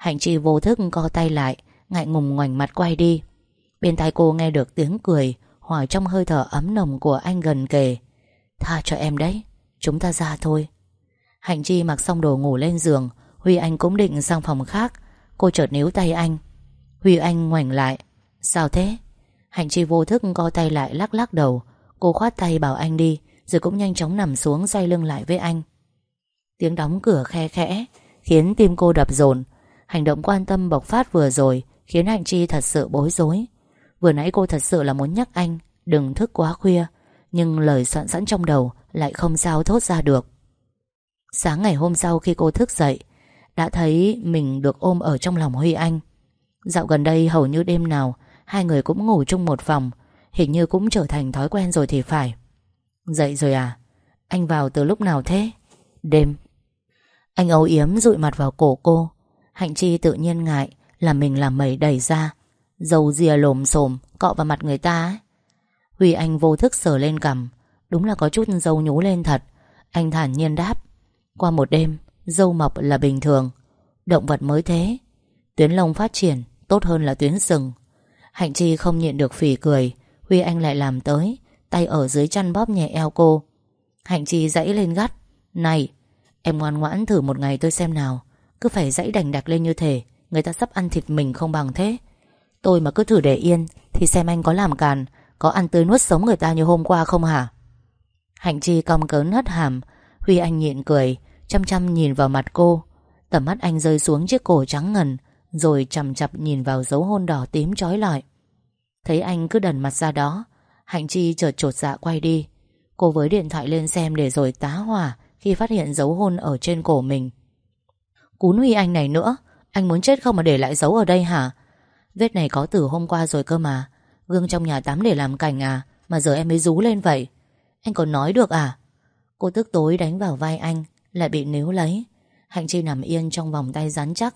Hạnh Chi vô thức co tay lại, Ngại ngùng ngoảnh mặt quay đi. Bên tai cô nghe được tiếng cười, Hòa trong hơi thở ấm nồng của anh gần kề. Tha cho em đấy, Chúng ta ra thôi. Hạnh Chi mặc xong đồ ngủ lên giường, Huy Anh cũng định sang phòng khác. Cô chợt níu tay anh. Huy Anh ngoảnh lại. Sao thế? Hạnh Chi vô thức co tay lại lắc lắc đầu. Cô khoát tay bảo anh đi, Rồi cũng nhanh chóng nằm xuống xoay lưng lại với anh. Tiếng đóng cửa khe khẽ, Khiến tim cô đập dồn. Hành động quan tâm bộc phát vừa rồi Khiến Hạnh Chi thật sự bối rối. Vừa nãy cô thật sự là muốn nhắc anh, Đừng thức quá khuya, Nhưng lời soạn sẵn trong đầu Lại không sao thốt ra được. Sáng ngày hôm sau khi cô thức dậy, Đã thấy mình được ôm ở trong lòng Huy Anh. Dạo gần đây hầu như đêm nào, Hai người cũng ngủ chung một phòng, Hình như cũng trở thành thói quen rồi thì phải. Dậy rồi à? Anh vào từ lúc nào thế? Đêm. Anh âu yếm dụi mặt vào cổ cô Hạnh Chi tự nhiên ngại Là mình làm mẩy đẩy ra Dầu dìa lồm xồm, Cọ vào mặt người ta ấy. Huy Anh vô thức sờ lên cằm, Đúng là có chút dâu nhú lên thật. Anh thản nhiên đáp, Qua một đêm, Dâu mọc là bình thường, Động vật mới thế. Tuyến lông phát triển, Tốt hơn là tuyến sừng. Hạnh Chi không nhịn được phỉ cười, Huy Anh lại làm tới, Tay ở dưới chăn bóp nhẹ eo cô. Hạnh Chi dãy lên gắt, Này, Em ngoan ngoãn thử một ngày tôi xem nào. Cứ phải dãy đành đặc lên như thế Người ta sắp ăn thịt mình không bằng thế. Tôi mà cứ thử để yên, Thì xem anh có làm càn, Có ăn tươi nuốt sống người ta như hôm qua không hả? Hạnh Chi cong cớn hất hàm, Huy Anh nhịn cười, Chăm chăm nhìn vào mặt cô. Tầm mắt anh rơi xuống chiếc cổ trắng ngần, Rồi chầm chập nhìn vào dấu hôn đỏ tím trói lọi. Thấy anh cứ đần mặt ra đó, Hạnh Chi chợt trột dạ quay đi. Cô với điện thoại lên xem để rồi tá hỏa Khi phát hiện dấu hôn ở trên cổ mình. Cún Huy Anh này nữa. Anh muốn chết không mà để lại dấu ở đây hả? Vết này có từ hôm qua rồi cơ mà. Gương trong nhà tắm để làm cảnh à? Mà giờ em mới rú lên vậy. Anh còn nói được à? Cô tức tối đánh vào vai anh, Lại bị níu lấy. Hạnh Chi nằm yên trong vòng tay rắn chắc.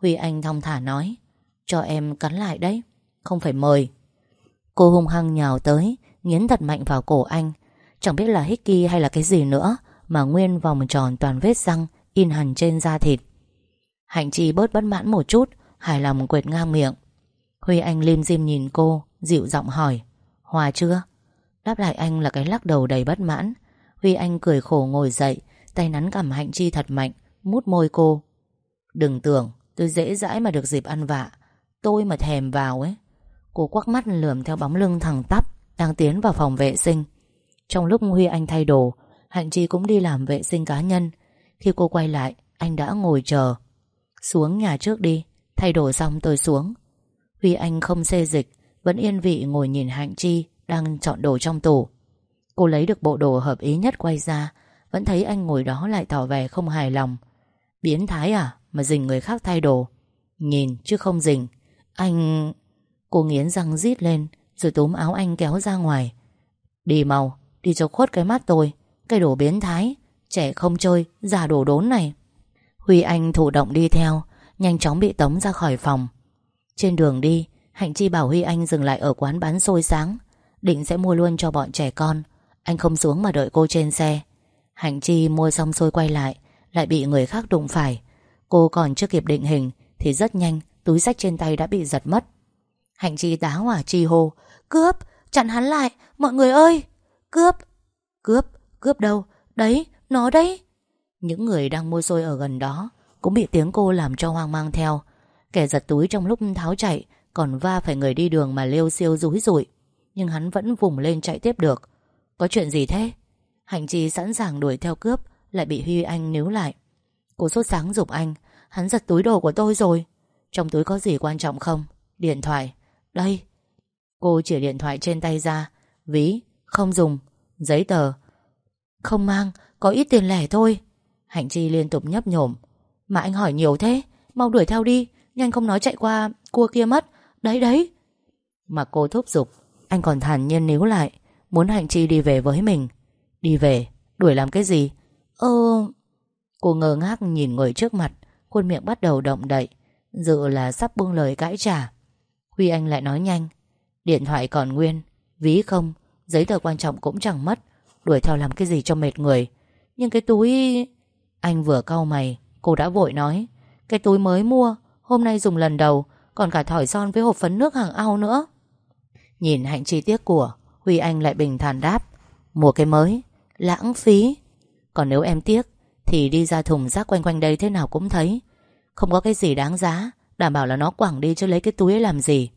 Huy Anh thong thả nói, Cho em cắn lại đấy. Không phải mời. Cô hung hăng nhào tới, Nghiến thật mạnh vào cổ anh. Chẳng biết là Hickey hay là cái gì nữa, Mà nguyên vòng tròn toàn vết răng, In hẳn trên da thịt. Hạnh Chi bớt bất mãn một chút, Hài lòng quệt ngang miệng. Huy Anh lim dim nhìn cô, Dịu giọng hỏi, Hòa chưa? Đáp lại anh là cái lắc đầu đầy bất mãn. Huy Anh cười khổ ngồi dậy, Tay nắn cầm Hạnh Chi thật mạnh, Mút môi cô. Đừng tưởng tôi dễ dãi mà được dịp ăn vạ, Tôi mà thèm vào ấy. Cô quắc mắt lườm theo bóng lưng thẳng tắp, Đang tiến vào phòng vệ sinh. Trong lúc Huy Anh thay đồ, Hạnh Chi cũng đi làm vệ sinh cá nhân. Khi cô quay lại, Anh đã ngồi chờ. Xuống nhà trước đi. Thay đồ xong tôi xuống. Huy Anh không xê dịch Vẫn yên vị ngồi nhìn Hạnh Chi Đang chọn đồ trong tủ. Cô lấy được bộ đồ hợp ý nhất quay ra Vẫn thấy anh ngồi đó lại tỏ vẻ không hài lòng. Biến thái à Mà dình người khác thay đồ. Nhìn chứ không dình. Anh... Cô nghiến răng rít lên Rồi túm áo anh kéo ra ngoài. Đi mau, đi cho khuất cái mắt tôi. Cái đồ biến thái Trẻ không chơi, già đồ đốn này. Huy Anh thụ động đi theo Nhanh chóng bị tống ra khỏi phòng. Trên đường đi Hạnh Chi bảo Huy Anh dừng lại ở quán bán xôi sáng Định sẽ mua luôn cho bọn trẻ con. Anh không xuống mà đợi cô trên xe. Hạnh Chi mua xong xôi quay lại Lại bị người khác đụng phải. Cô còn chưa kịp định hình Thì rất nhanh túi sách trên tay đã bị giật mất. Hạnh Chi tá hỏa chi hô Cướp, chặn hắn lại, mọi người ơi! Cướp, cướp, cướp đâu? Đấy, nó đấy! Những người đang mua xôi ở gần đó Cũng bị tiếng cô làm cho hoang mang theo. Kẻ giật túi trong lúc tháo chạy Còn va phải người đi đường mà lêu siêu rúi rụi. Nhưng hắn vẫn vùng lên chạy tiếp được. Có chuyện gì thế? Hành chi sẵn sàng đuổi theo cướp, Lại bị Huy Anh níu lại. Cô sốt sáng dục anh, Hắn giật túi đồ của tôi rồi. Trong túi có gì quan trọng không? Điện thoại. Đây. Cô chỉ điện thoại trên tay ra. Ví, Không dùng. Giấy tờ. Không mang, Có ít tiền lẻ thôi. Hạnh Chi liên tục nhấp nhổm. Mà anh hỏi nhiều thế, Mau đuổi theo đi, Nhanh không nói chạy qua cua kia mất. Đấy đấy. Mà cô thúc giục, Anh còn thản nhiên níu lại, Muốn Hạnh Chi đi về với mình. Đi về, Đuổi làm cái gì? Ơ Cô ngơ ngác nhìn người trước mặt, Khuôn miệng bắt đầu động đậy, Dự là sắp buông lời cãi trả. Huy Anh lại nói nhanh, Điện thoại còn nguyên, Ví không, Giấy tờ quan trọng cũng chẳng mất, Đuổi theo làm cái gì cho mệt người. Nhưng cái túi anh vừa cau mày, Cô đã vội nói, Cái túi mới mua, Hôm nay dùng lần đầu, Còn cả thỏi son với hộp phấn nước hàng ao nữa. Nhìn hạnh chi tiết của Huy Anh lại bình thản đáp, Mua cái mới, Lãng phí. Còn nếu em tiếc, Thì đi ra thùng rác quanh quanh đây thế nào cũng thấy. Không có cái gì đáng giá, Đảm bảo là nó quẳng đi chứ lấy cái túi ấy làm gì.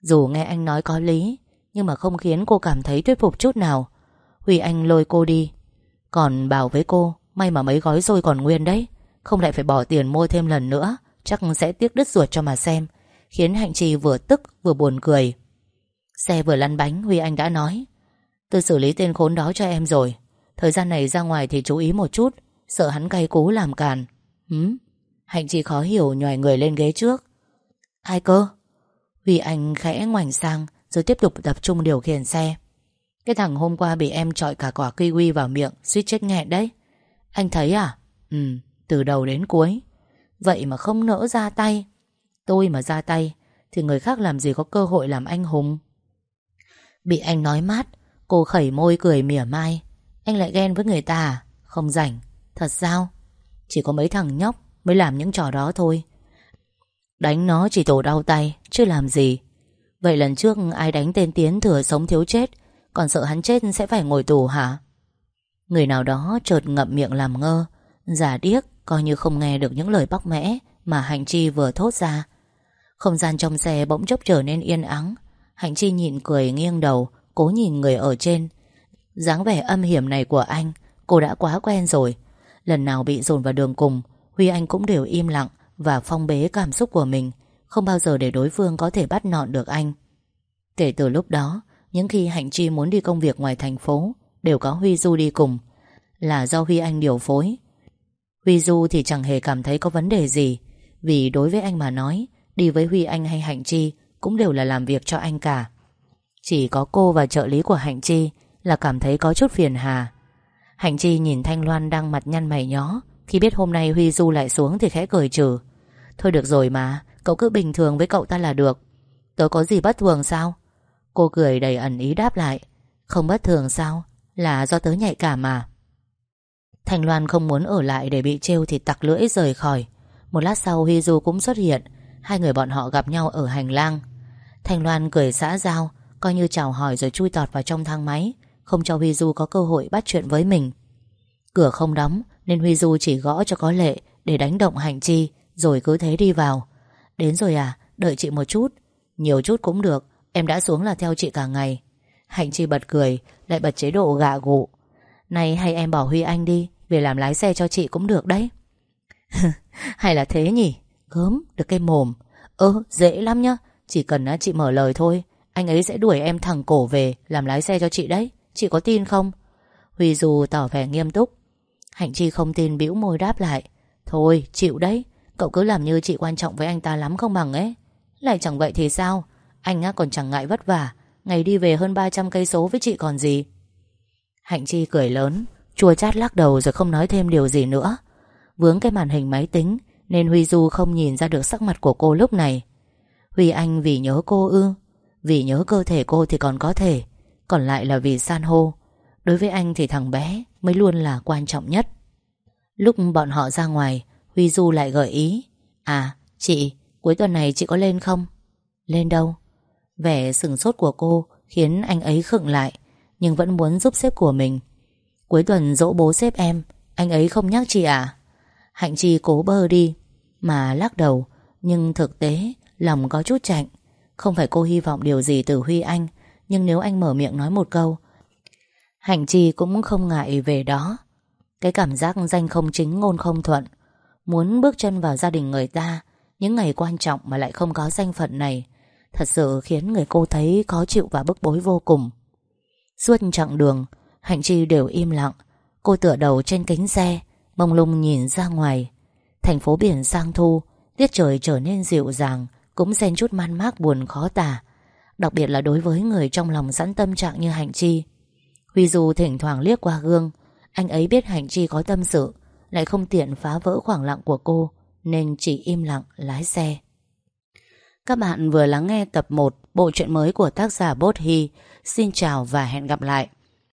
Dù nghe anh nói có lý, Nhưng mà không khiến cô cảm thấy thuyết phục chút nào. Huy Anh lôi cô đi. Còn bảo với cô May mà mấy gói rồi còn nguyên đấy. Không lại phải bỏ tiền mua thêm lần nữa. Chắc sẽ tiếc đứt ruột cho mà xem. Khiến Hạnh Trì vừa tức, vừa buồn cười. Xe vừa lăn bánh, Huy Anh đã nói. Tôi xử lý tên khốn đó cho em rồi. Thời gian này ra ngoài thì chú ý một chút. Sợ hắn cay cú làm càn. Hứ Hạnh Trì khó hiểu nhòi người lên ghế trước. Ai cơ? Huy Anh khẽ ngoảnh sang, Rồi tiếp tục tập trung điều khiển xe. Cái thằng hôm qua bị em trọi cả quả kiwi vào miệng, Suýt chết nghẹn đấy. Anh thấy à? Ừ từ đầu đến cuối. Vậy mà không nỡ ra tay. Tôi mà ra tay, Thì người khác làm gì có cơ hội làm anh hùng? Bị anh nói mát, Cô khẩy môi cười mỉa mai. Anh lại ghen với người ta à? Không rảnh. Thật sao? Chỉ có mấy thằng nhóc Mới làm những trò đó thôi. Đánh nó chỉ tổ đau tay, Chứ làm gì? Vậy lần trước ai đánh tên Tiến thừa sống thiếu chết, Còn sợ hắn chết sẽ phải ngồi tù hả? Người nào đó chợt ngậm miệng làm ngơ. Giả điếc, Coi như không nghe được những lời bóc mẽ Mà Hạnh Chi vừa thốt ra. Không gian trong xe bỗng chốc trở nên yên ắng. Hạnh Chi nhịn cười nghiêng đầu, Cố nhìn người ở trên. Dáng vẻ âm hiểm này của anh, Cô đã quá quen rồi. Lần nào bị dồn vào đường cùng, Huy Anh cũng đều im lặng Và phong bế cảm xúc của mình. Không bao giờ để đối phương có thể bắt nọn được anh. Kể từ lúc đó, Những khi Hạnh Chi muốn đi công việc ngoài thành phố Đều có Huy Du đi cùng. Là do Huy Anh điều phối. Huy Du thì chẳng hề cảm thấy có vấn đề gì, Vì đối với anh mà nói, Đi với Huy Anh hay Hạnh Chi Cũng đều là làm việc cho anh cả. Chỉ có cô và trợ lý của Hạnh Chi Là cảm thấy có chút phiền hà. Hạnh Chi nhìn Thanh Loan đang mặt nhăn mày nhó, Khi biết hôm nay Huy Du lại xuống Thì khẽ cười trừ. Thôi được rồi mà, Cậu cứ bình thường với cậu ta là được. Tớ có gì bất thường sao? Cô cười đầy ẩn ý đáp lại. Không bất thường sao? Là do tớ nhạy cảm mà Thành Loan không muốn ở lại để bị trêu thì tặc lưỡi rời khỏi. Một lát sau Huy Du cũng xuất hiện. Hai người bọn họ gặp nhau ở hành lang. Thành Loan cười xã giao, coi như chào hỏi rồi chui tọt vào trong thang máy, không cho Huy Du có cơ hội bắt chuyện với mình. Cửa không đóng nên Huy Du chỉ gõ cho có lệ để đánh động hành chi, rồi cứ thế đi vào. Đến rồi à, đợi chị một chút. Nhiều chút cũng được, em đã xuống là theo chị cả ngày. Hạnh Chi bật cười, lại bật chế độ gạ gụ. Này hay em bỏ Huy Anh đi về làm lái xe cho chị cũng được đấy. [LAUGHS] Hay là thế nhỉ? Gớm được cái mồm. Ơ dễ lắm nhá. Chỉ cần chị mở lời thôi. Anh ấy sẽ đuổi em thẳng cổ về Làm lái xe cho chị đấy. Chị có tin không? Huy dù tỏ vẻ nghiêm túc. Hạnh Chi không tin bĩu môi đáp lại. Thôi chịu đấy. Cậu cứ làm như chị quan trọng với anh ta lắm không bằng ấy. Lại chẳng vậy thì sao? Anh á còn chẳng ngại vất vả. Ngày đi về hơn 300 cây số với chị còn gì? Hạnh Chi cười lớn, Chua chát lắc đầu rồi không nói thêm điều gì nữa. Vướng cái màn hình máy tính, Nên Huy Du không nhìn ra được sắc mặt của cô lúc này. Huy Anh vì nhớ cô ư? Vì nhớ cơ thể cô thì còn có thể, Còn lại là vì san hô. Đối với anh thì thằng bé Mới luôn là quan trọng nhất. Lúc bọn họ ra ngoài, Huy Du lại gợi ý. À chị, cuối tuần này chị có lên không? Lên đâu? Vẻ sừng sốt của cô Khiến anh ấy khựng lại, Nhưng vẫn muốn giúp sếp của mình. Cuối tuần dỗ bố xếp em, Anh ấy không nhắc chị à? Hạnh Chi cố bơ đi, Mà lắc đầu, Nhưng thực tế, lòng có chút chạnh. Không phải cô hy vọng điều gì từ Huy Anh, Nhưng nếu anh mở miệng nói một câu, Hạnh Chi cũng không ngại về đó. Cái cảm giác danh không chính, ngôn không thuận, Muốn bước chân vào gia đình người ta, Những ngày quan trọng mà lại không có danh phận này Thật sự khiến người cô thấy khó chịu và bức bối vô cùng. Suốt chặng đường, Hạnh Chi đều im lặng. Cô tựa đầu trên kính xe, Mông lung nhìn ra ngoài. Thành phố biển sang thu, Tiết trời trở nên dịu dàng, Cũng xen chút man mác buồn khó tả. Đặc biệt là đối với người trong lòng sẵn tâm trạng như Hạnh Chi. Huy du thỉnh thoảng liếc qua gương, Anh ấy biết Hạnh Chi có tâm sự, Lại không tiện phá vỡ khoảng lặng của cô, Nên chỉ im lặng lái xe. Các bạn vừa lắng nghe tập 1 Bộ truyện mới của tác giả Bốt Hy Xin chào và hẹn gặp lại.